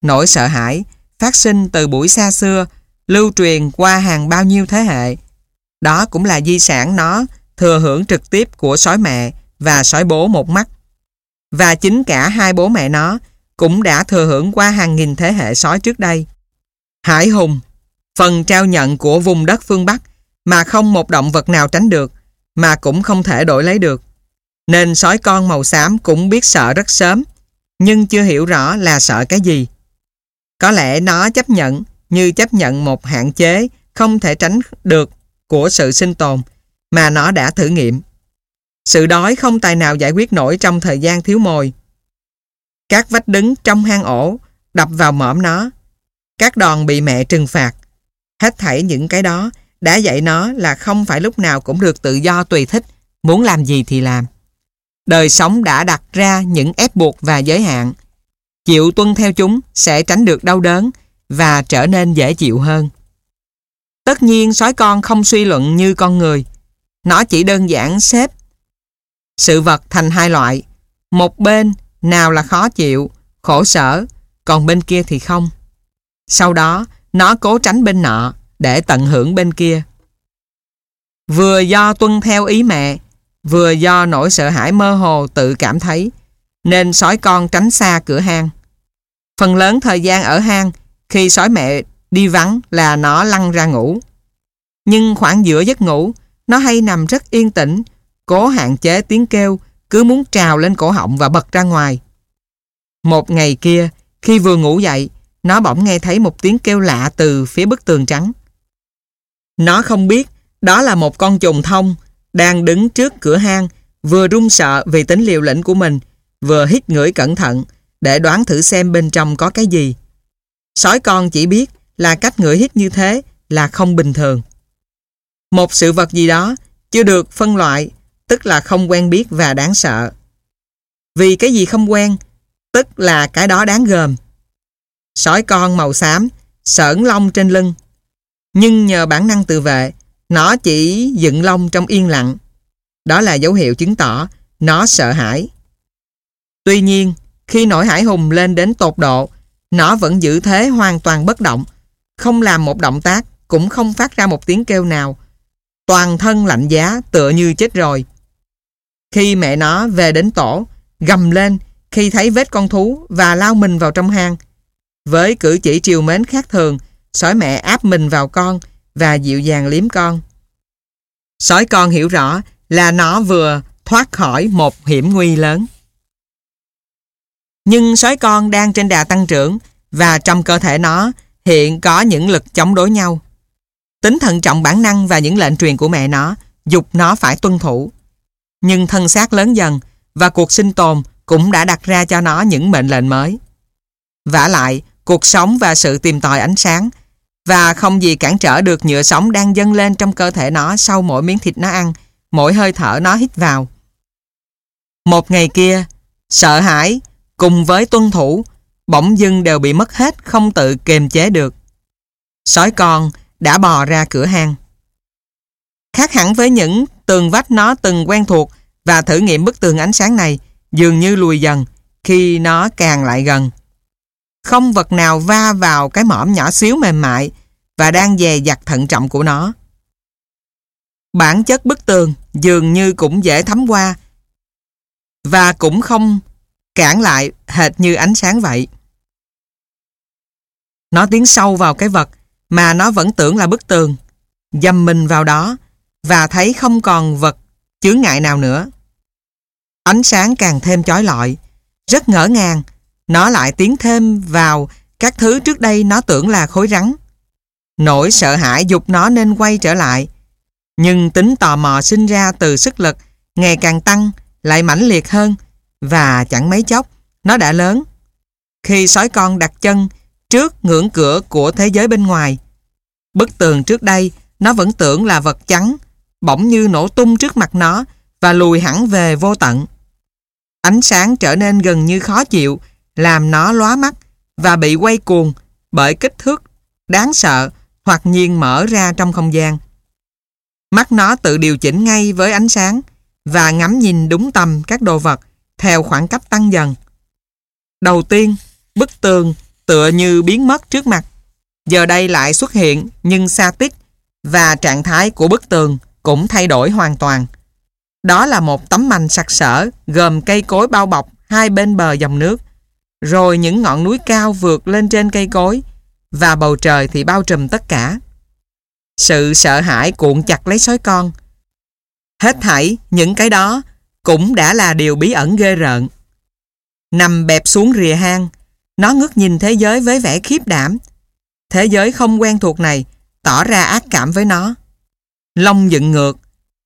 Speaker 1: Nỗi sợ hãi phát sinh từ buổi xa xưa, lưu truyền qua hàng bao nhiêu thế hệ. Đó cũng là di sản nó thừa hưởng trực tiếp của sói mẹ và sói bố một mắt. Và chính cả hai bố mẹ nó cũng đã thừa hưởng qua hàng nghìn thế hệ sói trước đây. Hải hùng, phần trao nhận của vùng đất phương Bắc mà không một động vật nào tránh được, mà cũng không thể đổi lấy được. Nên sói con màu xám cũng biết sợ rất sớm, nhưng chưa hiểu rõ là sợ cái gì. Có lẽ nó chấp nhận như chấp nhận một hạn chế không thể tránh được của sự sinh tồn mà nó đã thử nghiệm. Sự đói không tài nào giải quyết nổi trong thời gian thiếu mồi. Các vách đứng trong hang ổ đập vào mõm nó. Các đòn bị mẹ trừng phạt. Hết thảy những cái đó đã dạy nó là không phải lúc nào cũng được tự do tùy thích, muốn làm gì thì làm. Đời sống đã đặt ra những ép buộc và giới hạn. Chịu tuân theo chúng sẽ tránh được đau đớn và trở nên dễ chịu hơn. Tất nhiên sói con không suy luận như con người. Nó chỉ đơn giản xếp sự vật thành hai loại. Một bên nào là khó chịu, khổ sở, còn bên kia thì không. Sau đó, nó cố tránh bên nọ để tận hưởng bên kia. Vừa do tuân theo ý mẹ, vừa do nỗi sợ hãi mơ hồ tự cảm thấy, nên sói con tránh xa cửa hang. Phần lớn thời gian ở hang, khi sói mẹ đi vắng là nó lăn ra ngủ. Nhưng khoảng giữa giấc ngủ, nó hay nằm rất yên tĩnh, cố hạn chế tiếng kêu, cứ muốn trào lên cổ họng và bật ra ngoài. Một ngày kia, khi vừa ngủ dậy, nó bỗng nghe thấy một tiếng kêu lạ từ phía bức tường trắng. Nó không biết đó là một con trùng thông đang đứng trước cửa hang vừa run sợ vì tính liều lĩnh của mình vừa hít ngửi cẩn thận để đoán thử xem bên trong có cái gì. Sói con chỉ biết là cách ngửi hít như thế là không bình thường. Một sự vật gì đó chưa được phân loại tức là không quen biết và đáng sợ. Vì cái gì không quen tức là cái đó đáng gờm. Sói con màu xám sởn lông trên lưng nhưng nhờ bản năng tự vệ, nó chỉ dựng lông trong yên lặng. Đó là dấu hiệu chứng tỏ nó sợ hãi. Tuy nhiên, khi nỗi hải hùng lên đến tột độ, nó vẫn giữ thế hoàn toàn bất động, không làm một động tác, cũng không phát ra một tiếng kêu nào. Toàn thân lạnh giá tựa như chết rồi. Khi mẹ nó về đến tổ, gầm lên khi thấy vết con thú và lao mình vào trong hang. Với cử chỉ triều mến khác thường, Sói mẹ áp mình vào con và dịu dàng liếm con. Sói con hiểu rõ là nó vừa thoát khỏi một hiểm nguy lớn. Nhưng sói con đang trên đà tăng trưởng và trong cơ thể nó hiện có những lực chống đối nhau. Tính thận trọng bản năng và những lệnh truyền của mẹ nó dục nó phải tuân thủ. Nhưng thân xác lớn dần và cuộc sinh tồn cũng đã đặt ra cho nó những mệnh lệnh mới. vả lại, cuộc sống và sự tìm tòi ánh sáng và không gì cản trở được nhựa sống đang dâng lên trong cơ thể nó sau mỗi miếng thịt nó ăn, mỗi hơi thở nó hít vào. Một ngày kia, sợ hãi cùng với tuân thủ bỗng dưng đều bị mất hết không tự kiềm chế được. Sói con đã bò ra cửa hang. Khác hẳn với những tường vách nó từng quen thuộc và thử nghiệm bức tường ánh sáng này dường như lùi dần khi nó càng lại gần. Không vật nào va vào cái mỏm nhỏ xíu mềm mại và đang dè dặt thận trọng của nó. Bản chất bức tường dường như cũng dễ thấm qua và cũng không cản lại hệt như ánh sáng vậy. Nó tiến sâu vào cái vật mà nó vẫn tưởng là bức tường, dầm mình vào đó và thấy không còn vật chướng ngại nào nữa. Ánh sáng càng thêm chói lọi, rất ngỡ ngàng, nó lại tiến thêm vào các thứ trước đây nó tưởng là khối rắn. Nỗi sợ hãi dục nó nên quay trở lại, nhưng tính tò mò sinh ra từ sức lực ngày càng tăng, lại mãnh liệt hơn và chẳng mấy chốc nó đã lớn. Khi sói con đặt chân trước ngưỡng cửa của thế giới bên ngoài, bức tường trước đây nó vẫn tưởng là vật trắng, bỗng như nổ tung trước mặt nó và lùi hẳn về vô tận. Ánh sáng trở nên gần như khó chịu, làm nó lóa mắt và bị quay cuồng bởi kích thước đáng sợ hoặc nhiên mở ra trong không gian. Mắt nó tự điều chỉnh ngay với ánh sáng và ngắm nhìn đúng tầm các đồ vật theo khoảng cách tăng dần. Đầu tiên, bức tường tựa như biến mất trước mặt. Giờ đây lại xuất hiện nhưng xa tích và trạng thái của bức tường cũng thay đổi hoàn toàn. Đó là một tấm mành sặc sỡ gồm cây cối bao bọc hai bên bờ dòng nước. Rồi những ngọn núi cao vượt lên trên cây cối và bầu trời thì bao trùm tất cả. Sự sợ hãi cuộn chặt lấy sói con. Hết thảy những cái đó cũng đã là điều bí ẩn ghê rợn. Nằm bẹp xuống rìa hang, nó ngước nhìn thế giới với vẻ khiếp đảm. Thế giới không quen thuộc này tỏ ra ác cảm với nó. Lông dựng ngược,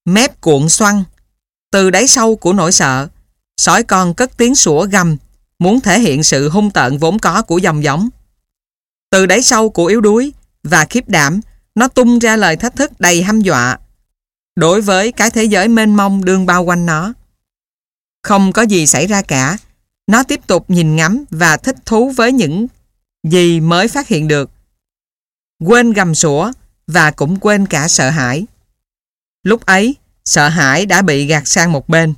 Speaker 1: mép cuộn xoăn. Từ đáy sâu của nỗi sợ, sói con cất tiếng sủa gầm, muốn thể hiện sự hung tợn vốn có của dòng giống. Từ đáy sâu của yếu đuối và khiếp đảm, nó tung ra lời thách thức đầy hăm dọa đối với cái thế giới mênh mông đương bao quanh nó. Không có gì xảy ra cả, nó tiếp tục nhìn ngắm và thích thú với những gì mới phát hiện được. Quên gầm sủa và cũng quên cả sợ hãi. Lúc ấy, sợ hãi đã bị gạt sang một bên.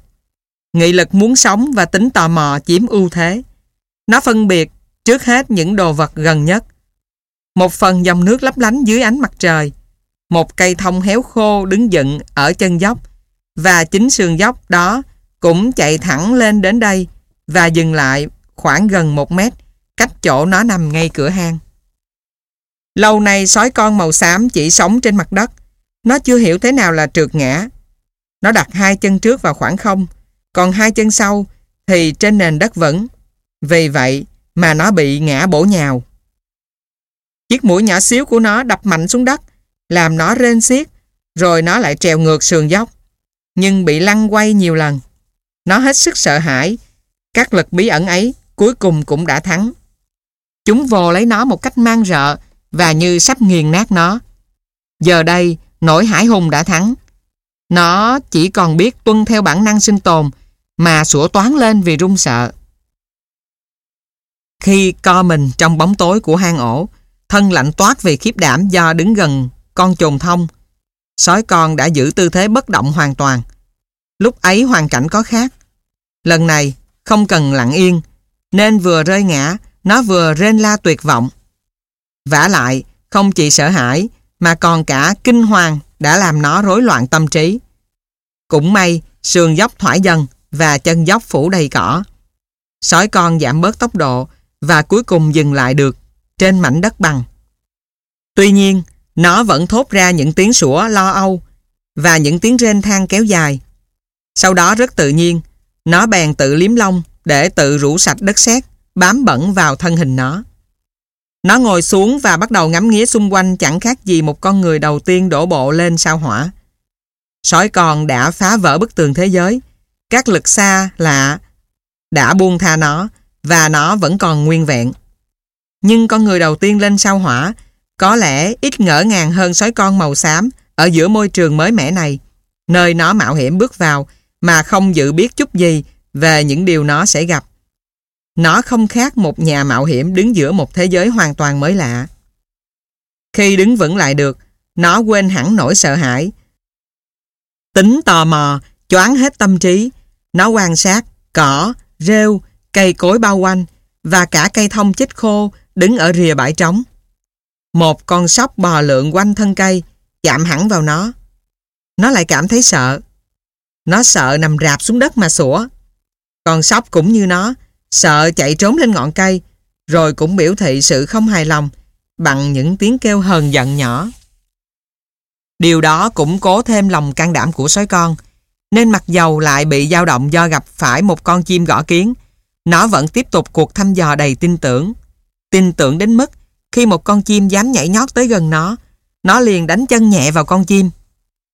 Speaker 1: Nghị lực muốn sống và tính tò mò chiếm ưu thế. Nó phân biệt trước hết những đồ vật gần nhất. Một phần dòng nước lấp lánh dưới ánh mặt trời. Một cây thông héo khô đứng dựng ở chân dốc. Và chính sườn dốc đó cũng chạy thẳng lên đến đây và dừng lại khoảng gần một mét cách chỗ nó nằm ngay cửa hang. Lâu nay sói con màu xám chỉ sống trên mặt đất. Nó chưa hiểu thế nào là trượt ngã. Nó đặt hai chân trước vào khoảng không, còn hai chân sau thì trên nền đất vững. Vì vậy mà nó bị ngã bổ nhào. Chiếc mũi nhỏ xíu của nó đập mạnh xuống đất, làm nó rên xiết, rồi nó lại trèo ngược sườn dốc, nhưng bị lăn quay nhiều lần. Nó hết sức sợ hãi, các lực bí ẩn ấy cuối cùng cũng đã thắng. Chúng vồ lấy nó một cách mang rợ và như sắp nghiền nát nó. Giờ đây, nỗi hải hùng đã thắng. Nó chỉ còn biết tuân theo bản năng sinh tồn mà sủa toán lên vì run sợ. Khi co mình trong bóng tối của hang ổ, thân lạnh toát vì khiếp đảm do đứng gần con trồn thông, sói con đã giữ tư thế bất động hoàn toàn. Lúc ấy hoàn cảnh có khác. Lần này, không cần lặng yên, nên vừa rơi ngã, nó vừa rên la tuyệt vọng. vả lại, không chỉ sợ hãi, mà còn cả kinh hoàng đã làm nó rối loạn tâm trí. Cũng may, sườn dốc thoải dần và chân dốc phủ đầy cỏ. Sói con giảm bớt tốc độ và cuối cùng dừng lại được trên mảnh đất bằng. Tuy nhiên, nó vẫn thốt ra những tiếng sủa lo âu và những tiếng rên than kéo dài. Sau đó rất tự nhiên, nó bèn tự liếm lông để tự rũ sạch đất sét bám bẩn vào thân hình nó. Nó ngồi xuống và bắt đầu ngắm nghía xung quanh chẳng khác gì một con người đầu tiên đổ bộ lên sao hỏa. Sói con đã phá vỡ bức tường thế giới. Các lực xa lạ đã buông tha nó và nó vẫn còn nguyên vẹn. Nhưng con người đầu tiên lên sao hỏa có lẽ ít ngỡ ngàng hơn sói con màu xám ở giữa môi trường mới mẻ này, nơi nó mạo hiểm bước vào mà không dự biết chút gì về những điều nó sẽ gặp. Nó không khác một nhà mạo hiểm đứng giữa một thế giới hoàn toàn mới lạ. Khi đứng vững lại được, nó quên hẳn nỗi sợ hãi. Tính tò mò, choáng hết tâm trí. Nó quan sát cỏ, rêu, cây cối bao quanh và cả cây thông chết khô đứng ở rìa bãi trống. Một con sóc bò lượn quanh thân cây, chạm hẳn vào nó. Nó lại cảm thấy sợ. Nó sợ nằm rạp xuống đất mà sủa. Con sóc cũng như nó, sợ chạy trốn lên ngọn cây, rồi cũng biểu thị sự không hài lòng bằng những tiếng kêu hờn giận nhỏ. Điều đó cũng cố thêm lòng can đảm của sói con, nên mặc dầu lại bị dao động do gặp phải một con chim gõ kiến, nó vẫn tiếp tục cuộc thăm dò đầy tin tưởng. Tin tưởng đến mức khi một con chim dám nhảy nhót tới gần nó, nó liền đánh chân nhẹ vào con chim.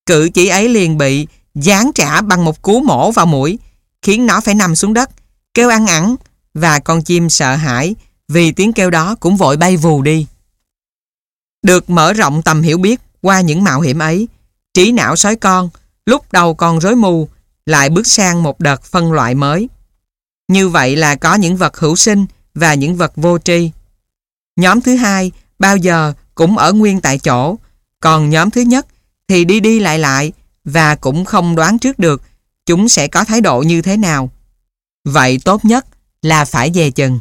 Speaker 1: Cử chỉ ấy liền bị giáng trả bằng một cú mổ vào mũi, khiến nó phải nằm xuống đất, kêu ăn ẳng và con chim sợ hãi vì tiếng kêu đó cũng vội bay vù đi. Được mở rộng tầm hiểu biết qua những mạo hiểm ấy, trí não sói con lúc đầu còn rối mù lại bước sang một đợt phân loại mới. Như vậy là có những vật hữu sinh và những vật vô tri. Nhóm thứ hai bao giờ cũng ở nguyên tại chỗ, còn nhóm thứ nhất thì đi đi lại lại và cũng không đoán trước được chúng sẽ có thái độ như thế nào. Vậy tốt nhất là phải về chừng.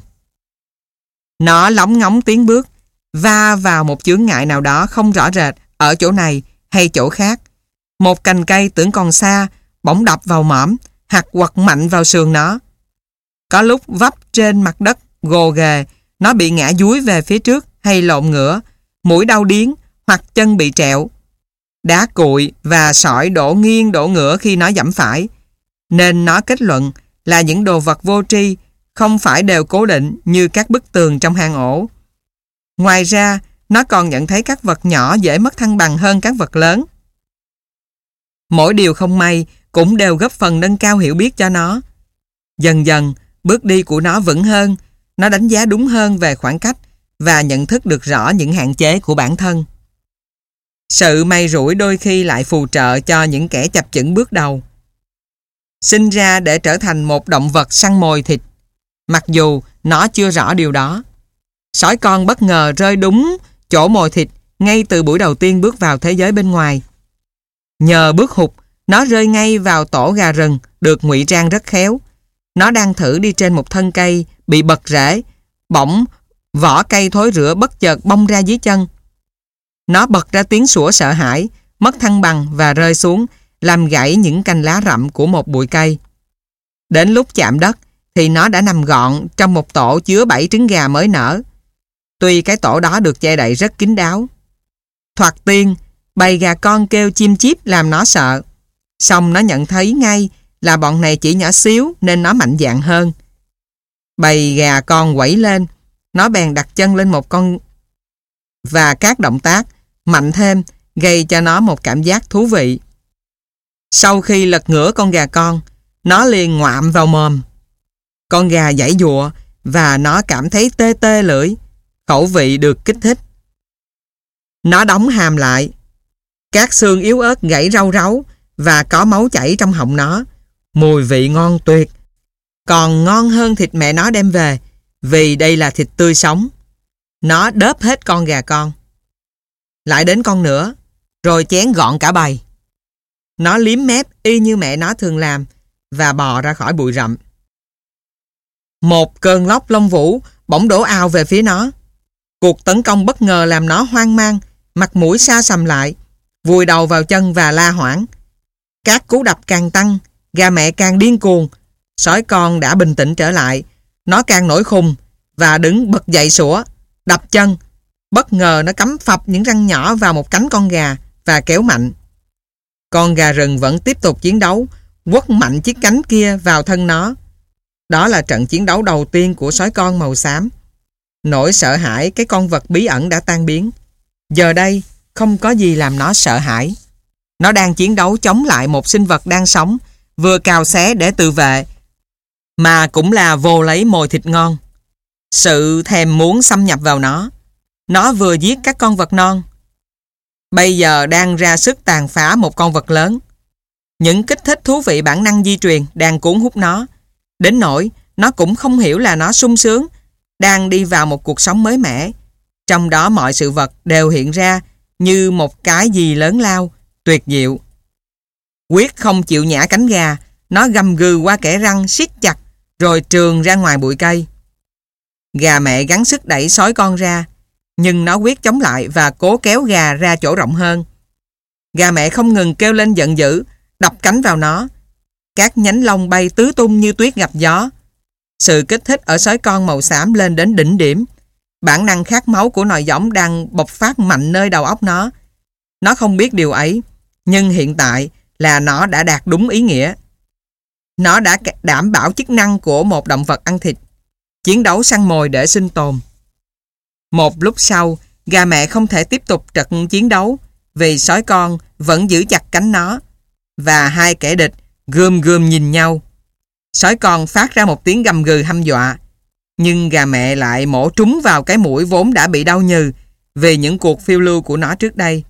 Speaker 1: Nó lóng ngóng tiến bước, va vào một chướng ngại nào đó không rõ rệt ở chỗ này hay chỗ khác. Một cành cây tưởng còn xa, bỗng đập vào mõm, hạt quật mạnh vào sườn nó. Có lúc vấp trên mặt đất, gồ ghề, nó bị ngã dúi về phía trước hay lộn ngửa, mũi đau điếng hoặc chân bị trẹo. Đá cụi và sỏi đổ nghiêng đổ ngửa khi nó dẫm phải. Nên nó kết luận là những đồ vật vô tri không phải đều cố định như các bức tường trong hang ổ. Ngoài ra, nó còn nhận thấy các vật nhỏ dễ mất thăng bằng hơn các vật lớn. Mỗi điều không may cũng đều góp phần nâng cao hiểu biết cho nó. Dần dần, bước đi của nó vững hơn, nó đánh giá đúng hơn về khoảng cách và nhận thức được rõ những hạn chế của bản thân. Sự may rủi đôi khi lại phù trợ cho những kẻ chập chững bước đầu. Sinh ra để trở thành một động vật săn mồi thịt, mặc dù nó chưa rõ điều đó. Sói con bất ngờ rơi đúng chỗ mồi thịt ngay từ buổi đầu tiên bước vào thế giới bên ngoài. Nhờ bước hụt, nó rơi ngay vào tổ gà rừng được ngụy trang rất khéo. Nó đang thử đi trên một thân cây bị bật rễ, bỗng vỏ cây thối rữa bất chợt bong ra dưới chân. Nó bật ra tiếng sủa sợ hãi, mất thăng bằng và rơi xuống, làm gãy những cành lá rậm của một bụi cây. Đến lúc chạm đất thì nó đã nằm gọn trong một tổ chứa 7 trứng gà mới nở. Tuy cái tổ đó được che đậy rất kín đáo. Thoạt tiên, bầy gà con kêu chim chíp làm nó sợ. Xong nó nhận thấy ngay là bọn này chỉ nhỏ xíu nên nó mạnh dạn hơn. Bầy gà con quẩy lên, nó bèn đặt chân lên một con và các động tác mạnh thêm gây cho nó một cảm giác thú vị. Sau khi lật ngửa con gà con, nó liền ngoạm vào mồm. Con gà giải dụa và nó cảm thấy tê tê lưỡi, khẩu vị được kích thích. Nó đóng hàm lại. Các xương yếu ớt gãy rau ráu và có máu chảy trong họng nó. Mùi vị ngon tuyệt. Còn ngon hơn thịt mẹ nó đem về vì đây là thịt tươi sống. Nó đớp hết con gà con. Lại đến con nữa, rồi chén gọn cả bầy. Nó liếm mép y như mẹ nó thường làm và bò ra khỏi bụi rậm. Một cơn lốc lông vũ bỗng đổ ào về phía nó. Cuộc tấn công bất ngờ làm nó hoang mang, mặt mũi xa sầm lại, vùi đầu vào chân và la hoảng. Các cú đập càng tăng, gà mẹ càng điên cuồng. Sói con đã bình tĩnh trở lại, nó càng nổi khùng và đứng bật dậy sủa, đập chân. Bất ngờ nó cắm phập những răng nhỏ vào một cánh con gà và kéo mạnh. Con gà rừng vẫn tiếp tục chiến đấu, quất mạnh chiếc cánh kia vào thân nó. Đó là trận chiến đấu đầu tiên của sói con màu xám. Nỗi sợ hãi cái con vật bí ẩn đã tan biến. Giờ đây, không có gì làm nó sợ hãi. Nó đang chiến đấu chống lại một sinh vật đang sống, vừa cào xé để tự vệ, mà cũng là vô lấy mồi thịt ngon. Sự thèm muốn xâm nhập vào nó. Nó vừa giết các con vật non. Bây giờ đang ra sức tàn phá một con vật lớn. Những kích thích thú vị bản năng di truyền đang cuốn hút nó. Đến nỗi nó cũng không hiểu là nó sung sướng, đang đi vào một cuộc sống mới mẻ. Trong đó mọi sự vật đều hiện ra như một cái gì lớn lao, tuyệt diệu. Quyết không chịu nhả cánh gà, nó gầm gừ qua kẻ răng siết chặt rồi trường ra ngoài bụi cây. Gà mẹ gắng sức đẩy sói con ra, nhưng nó quyết chống lại và cố kéo gà ra chỗ rộng hơn. Gà mẹ không ngừng kêu lên giận dữ, đập cánh vào nó. Các nhánh lông bay tứ tung như tuyết gặp gió. Sự kích thích ở sói con màu xám lên đến đỉnh điểm. Bản năng khát máu của nòi giống đang bộc phát mạnh nơi đầu óc nó. Nó không biết điều ấy, nhưng hiện tại là nó đã đạt đúng ý nghĩa. Nó đã đảm bảo chức năng của một động vật ăn thịt, chiến đấu săn mồi để sinh tồn. Một lúc sau, gà mẹ không thể tiếp tục trận chiến đấu vì sói con vẫn giữ chặt cánh nó và hai kẻ địch gươm gươm nhìn nhau. Sói con phát ra một tiếng gầm gừ hăm dọa nhưng gà mẹ lại mổ trúng vào cái mũi vốn đã bị đau nhừ về những cuộc phiêu lưu của nó trước đây.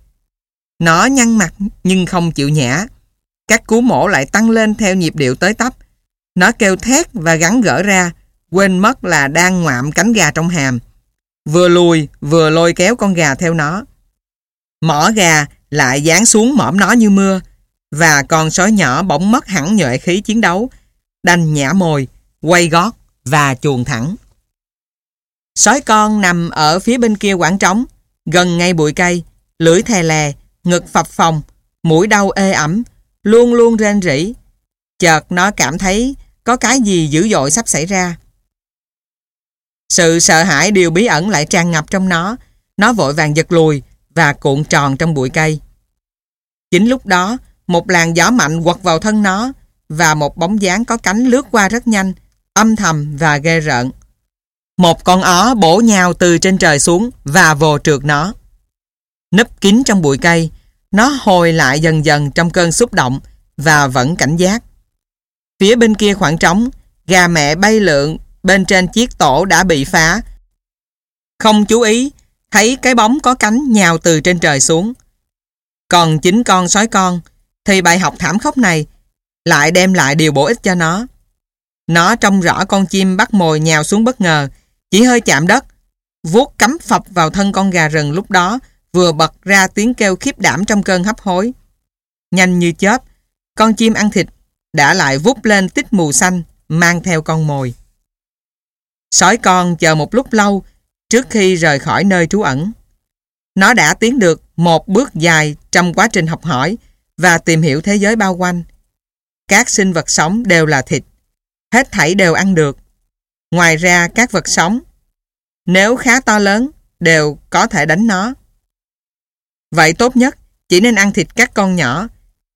Speaker 1: Nó nhăn mặt nhưng không chịu nhả. Các cú mổ lại tăng lên theo nhịp điệu tới tấp. Nó kêu thét và gắn gỡ ra, quên mất là đang ngoạm cánh gà trong hàm. Vừa lùi vừa lôi kéo con gà theo nó. Mỏ gà lại dán xuống mõm nó như mưa và con sói nhỏ bỗng mất hẳn nhuệ khí chiến đấu, đành nhả mồi, quay gót và chuồn thẳng. Sói con nằm ở phía bên kia quảng trống, gần ngay bụi cây, lưỡi thè lè, ngực phập phồng, mũi đau ê ẩm, luôn luôn rên rỉ. Chợt nó cảm thấy có cái gì dữ dội sắp xảy ra. Sự sợ hãi điều bí ẩn lại tràn ngập trong nó. Nó vội vàng giật lùi và cuộn tròn trong bụi cây. Chính lúc đó, một làn gió mạnh quật vào thân nó và một bóng dáng có cánh lướt qua rất nhanh, âm thầm và ghê rợn. Một con ó bổ nhào từ trên trời xuống và vồ trượt nó. Nấp kín trong bụi cây, nó hồi lại dần dần trong cơn xúc động và vẫn cảnh giác. Phía bên kia khoảng trống, gà mẹ bay lượn bên trên chiếc tổ đã bị phá. Không chú ý, thấy cái bóng có cánh nhào từ trên trời xuống. Còn chính con sói con, thì bài học thảm khốc này lại đem lại điều bổ ích cho nó. Nó trông rõ con chim bắt mồi nhào xuống bất ngờ, chỉ hơi chạm đất, vuốt cắm phập vào thân con gà rừng lúc đó vừa bật ra tiếng kêu khiếp đảm trong cơn hấp hối. Nhanh như chớp, con chim ăn thịt đã lại vút lên tích mù xanh mang theo con mồi. Sói con chờ một lúc lâu trước khi rời khỏi nơi trú ẩn. Nó đã tiến được một bước dài trong quá trình học hỏi và tìm hiểu thế giới bao quanh. Các sinh vật sống đều là thịt, hết thảy đều ăn được. Ngoài ra các vật sống, nếu khá to lớn, đều có thể đánh nó. Vậy tốt nhất, chỉ nên ăn thịt các con nhỏ,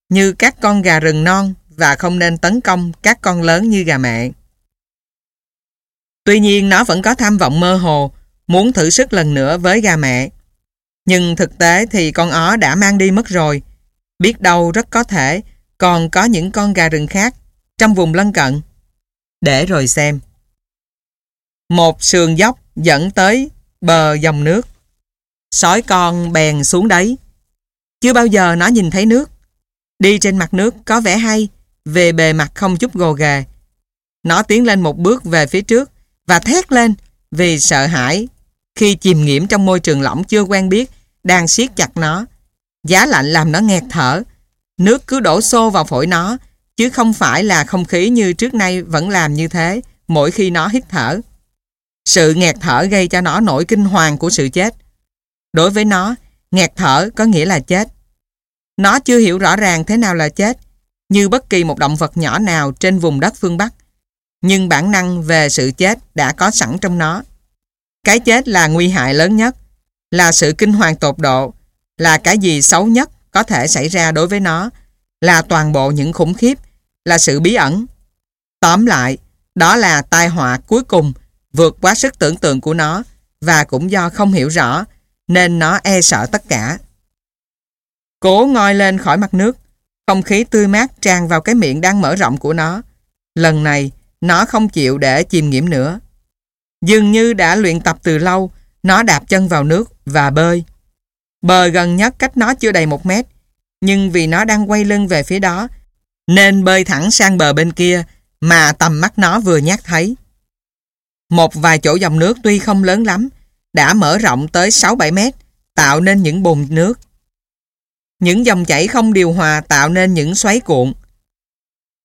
Speaker 1: như các con gà rừng non và không nên tấn công các con lớn như gà mẹ. Tuy nhiên nó vẫn có tham vọng mơ hồ, muốn thử sức lần nữa với gà mẹ. Nhưng thực tế thì con ó đã mang đi mất rồi. Biết đâu rất có thể còn có những con gà rừng khác trong vùng lân cận. Để rồi xem. Một sườn dốc dẫn tới bờ dòng nước. Sói con bèn xuống đấy. Chưa bao giờ nó nhìn thấy nước. Đi trên mặt nước có vẻ hay, về bề mặt không chút gồ ghề. Nó tiến lên một bước về phía trước và thét lên vì sợ hãi khi chìm nghiễm trong môi trường lỏng chưa quen biết đang siết chặt nó. Giá lạnh làm nó nghẹt thở. Nước cứ đổ xô vào phổi nó chứ không phải là không khí như trước nay vẫn làm như thế mỗi khi nó hít thở. Sự nghẹt thở gây cho nó nỗi kinh hoàng của sự chết. Đối với nó, nghẹt thở có nghĩa là chết. Nó chưa hiểu rõ ràng thế nào là chết, như bất kỳ một động vật nhỏ nào trên vùng đất phương Bắc. Nhưng bản năng về sự chết đã có sẵn trong nó. Cái chết là nguy hại lớn nhất, là sự kinh hoàng tột độ, là cái gì xấu nhất có thể xảy ra đối với nó, là toàn bộ những khủng khiếp, là sự bí ẩn. Tóm lại, đó là tai họa cuối cùng vượt quá sức tưởng tượng của nó và cũng do không hiểu rõ nên nó e sợ tất cả. Cố ngoi lên khỏi mặt nước, không khí tươi mát tràn vào cái miệng đang mở rộng của nó. Lần này, nó không chịu để chìm nghiệm nữa. Dường như đã luyện tập từ lâu, nó đạp chân vào nước và bơi. Bờ gần nhất cách nó chưa đầy một mét, nhưng vì nó đang quay lưng về phía đó, nên bơi thẳng sang bờ bên kia mà tầm mắt nó vừa nhát thấy. Một vài chỗ dòng nước tuy không lớn lắm, đã mở rộng tới 6-7 mét, tạo nên những bồn nước. Những dòng chảy không điều hòa tạo nên những xoáy cuộn.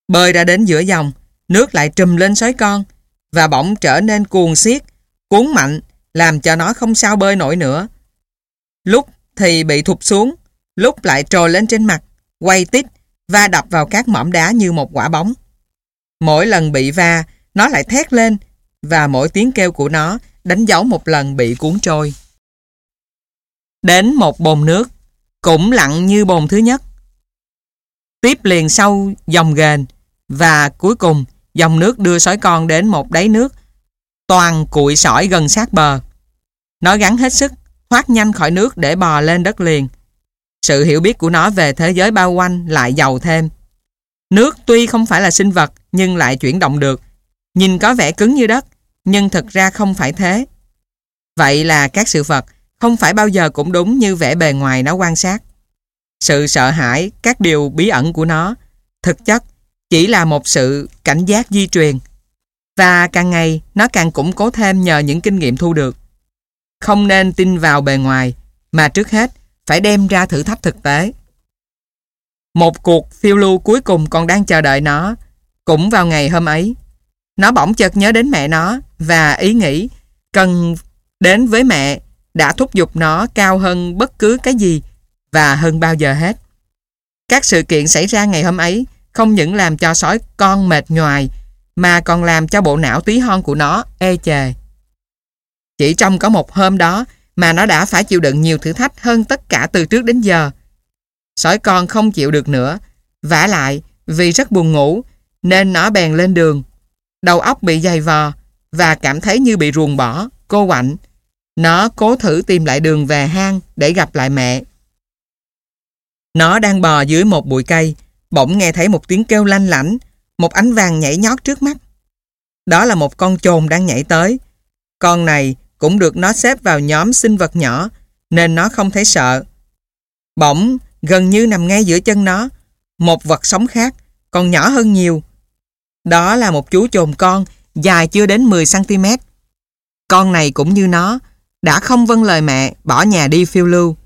Speaker 1: Bơi ra đến giữa dòng, nước lại trùm lên sói con và bỗng trở nên cuồng xiết, cuốn mạnh, làm cho nó không sao bơi nổi nữa. Lúc thì bị thụt xuống, lúc lại trồi lên trên mặt, quay tít và đập vào các mỏm đá như một quả bóng. Mỗi lần bị va, nó lại thét lên và mỗi tiếng kêu của nó đánh dấu một lần bị cuốn trôi. Đến một bồn nước, cũng lặng như bồn thứ nhất. Tiếp liền sau dòng ghền và cuối cùng dòng nước đưa sói con đến một đáy nước toàn cụi sỏi gần sát bờ. Nó gắn hết sức thoát nhanh khỏi nước để bò lên đất liền. Sự hiểu biết của nó về thế giới bao quanh lại giàu thêm. Nước tuy không phải là sinh vật nhưng lại chuyển động được. Nhìn có vẻ cứng như đất nhưng thực ra không phải thế. Vậy là các sự vật không phải bao giờ cũng đúng như vẻ bề ngoài nó quan sát. Sự sợ hãi, các điều bí ẩn của nó, thực chất chỉ là một sự cảnh giác di truyền. Và càng ngày nó càng củng cố thêm nhờ những kinh nghiệm thu được. Không nên tin vào bề ngoài, mà trước hết phải đem ra thử thách thực tế. Một cuộc phiêu lưu cuối cùng còn đang chờ đợi nó, cũng vào ngày hôm ấy. Nó bỗng chợt nhớ đến mẹ nó và ý nghĩ cần đến với mẹ đã thúc giục nó cao hơn bất cứ cái gì và hơn bao giờ hết. Các sự kiện xảy ra ngày hôm ấy không những làm cho sói con mệt nhoài mà còn làm cho bộ não tí hon của nó ê chề. Chỉ trong có một hôm đó mà nó đã phải chịu đựng nhiều thử thách hơn tất cả từ trước đến giờ. Sói con không chịu được nữa, vả lại vì rất buồn ngủ nên nó bèn lên đường. Đầu óc bị dày vò và cảm thấy như bị ruồng bỏ, cô quạnh. Nó cố thử tìm lại đường về hang để gặp lại mẹ. Nó đang bò dưới một bụi cây, bỗng nghe thấy một tiếng kêu lanh lảnh, một ánh vàng nhảy nhót trước mắt. Đó là một con trồn đang nhảy tới. Con này cũng được nó xếp vào nhóm sinh vật nhỏ, nên nó không thấy sợ. Bỗng, gần như nằm ngay giữa chân nó, một vật sống khác, còn nhỏ hơn nhiều. Đó là một chú chồn con, dài chưa đến 10cm. Con này cũng như nó, đã không vâng lời mẹ, bỏ nhà đi phiêu lưu.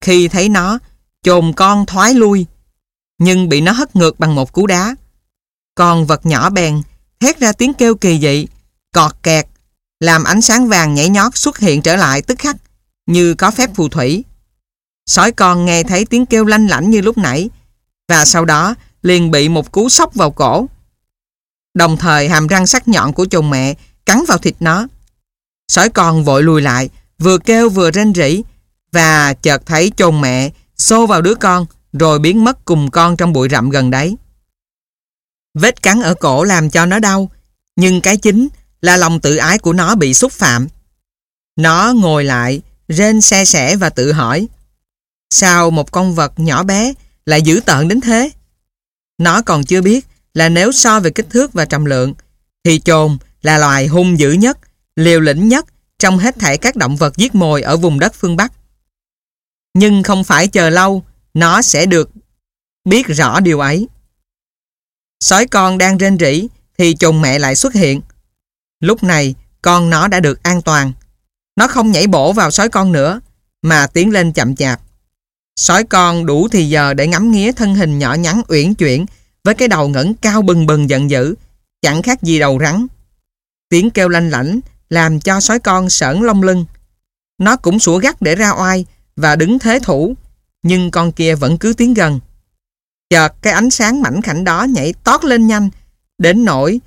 Speaker 1: Khi thấy nó, chồn con thoái lui, nhưng bị nó hất ngược bằng một cú đá. Con vật nhỏ bèn hét ra tiếng kêu kỳ dị, cọt kẹt, làm ánh sáng vàng nhảy nhót xuất hiện trở lại tức khắc, như có phép phù thủy. Sói con nghe thấy tiếng kêu lanh lảnh như lúc nãy, và sau đó liền bị một cú sốc vào cổ. Đồng thời hàm răng sắc nhọn của chồng mẹ cắn vào thịt nó. Sói con vội lùi lại, vừa kêu vừa rên rỉ, và chợt thấy chồng mẹ xô vào đứa con, rồi biến mất cùng con trong bụi rậm gần đấy. Vết cắn ở cổ làm cho nó đau, nhưng cái chính là lòng tự ái của nó bị xúc phạm. Nó ngồi lại, rên xe sẻ và tự hỏi Sao một con vật nhỏ bé lại dữ tợn đến thế? Nó còn chưa biết là nếu so về kích thước và trọng lượng thì chồn là loài hung dữ nhất, liều lĩnh nhất trong hết thảy các động vật giết mồi ở vùng đất phương Bắc. Nhưng không phải chờ lâu, nó sẽ được biết rõ điều ấy. Sói con đang rên rỉ thì chồn mẹ lại xuất hiện. Lúc này, con nó đã được an toàn. Nó không nhảy bổ vào sói con nữa, mà tiến lên chậm chạp. Sói con đủ thì giờ để ngắm nghía thân hình nhỏ nhắn uyển chuyển với cái đầu ngẩng cao bừng bừng giận dữ, chẳng khác gì đầu rắn. Tiếng kêu lanh lảnh làm cho sói con sởn lông lưng. Nó cũng sủa gắt để ra oai và đứng thế thủ, nhưng con kia vẫn cứ tiến gần. Chợt cái ánh sáng mảnh khảnh đó nhảy tót lên nhanh, đến nỗi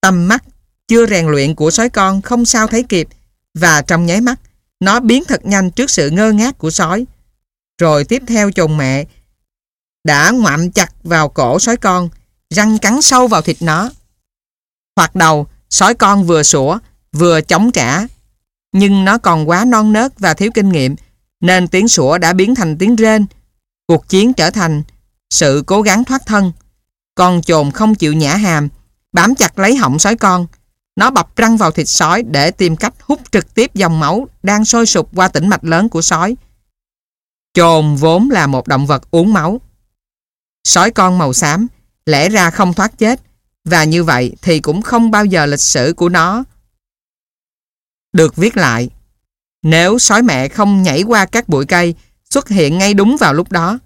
Speaker 1: tầm mắt chưa rèn luyện của sói con không sao thấy kịp và trong nháy mắt nó biến thật nhanh trước sự ngơ ngác của sói. Rồi tiếp theo chồng mẹ đã ngoạm chặt vào cổ sói con, răng cắn sâu vào thịt nó. Hoặc đầu, sói con vừa sủa, vừa chống trả. Nhưng nó còn quá non nớt và thiếu kinh nghiệm, nên tiếng sủa đã biến thành tiếng rên. Cuộc chiến trở thành sự cố gắng thoát thân. Con chồn không chịu nhả hàm, bám chặt lấy họng sói con. Nó bập răng vào thịt sói để tìm cách hút trực tiếp dòng máu đang sôi sụp qua tĩnh mạch lớn của sói. Chồn vốn là một động vật uống máu. Sói con màu xám, lẽ ra không thoát chết, và như vậy thì cũng không bao giờ lịch sử của nó được viết lại. Nếu sói mẹ không nhảy qua các bụi cây xuất hiện ngay đúng vào lúc đó.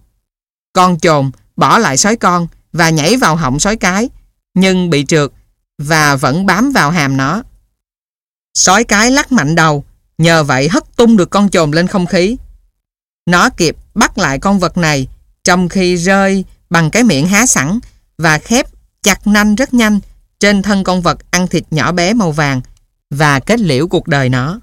Speaker 1: Con chồn bỏ lại sói con và nhảy vào họng sói cái nhưng bị trượt và vẫn bám vào hàm nó. Sói cái lắc mạnh đầu, nhờ vậy hất tung được con chồn lên không khí. Nó kịp bắt lại con vật này, trong khi rơi bằng cái miệng há sẵn và khép chặt nanh rất nhanh trên thân con vật ăn thịt nhỏ bé màu vàng và kết liễu cuộc đời nó.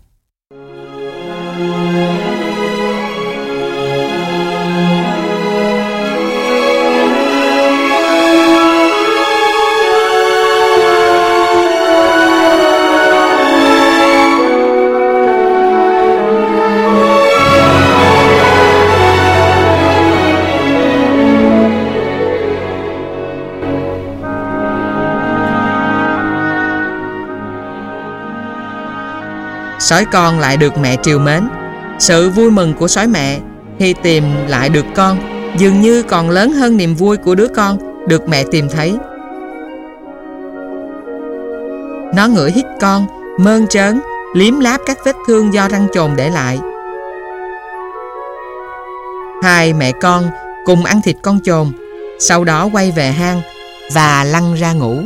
Speaker 1: Sói con lại được mẹ triều mến. Sự vui mừng của sói mẹ khi tìm lại được con dường như còn lớn hơn niềm vui của đứa con được mẹ tìm thấy. Nó ngửi hít con, mơn trớn, liếm láp các vết thương do răng chồn để lại. Hai mẹ con cùng ăn thịt con chồn, sau đó quay về hang và lăn ra ngủ.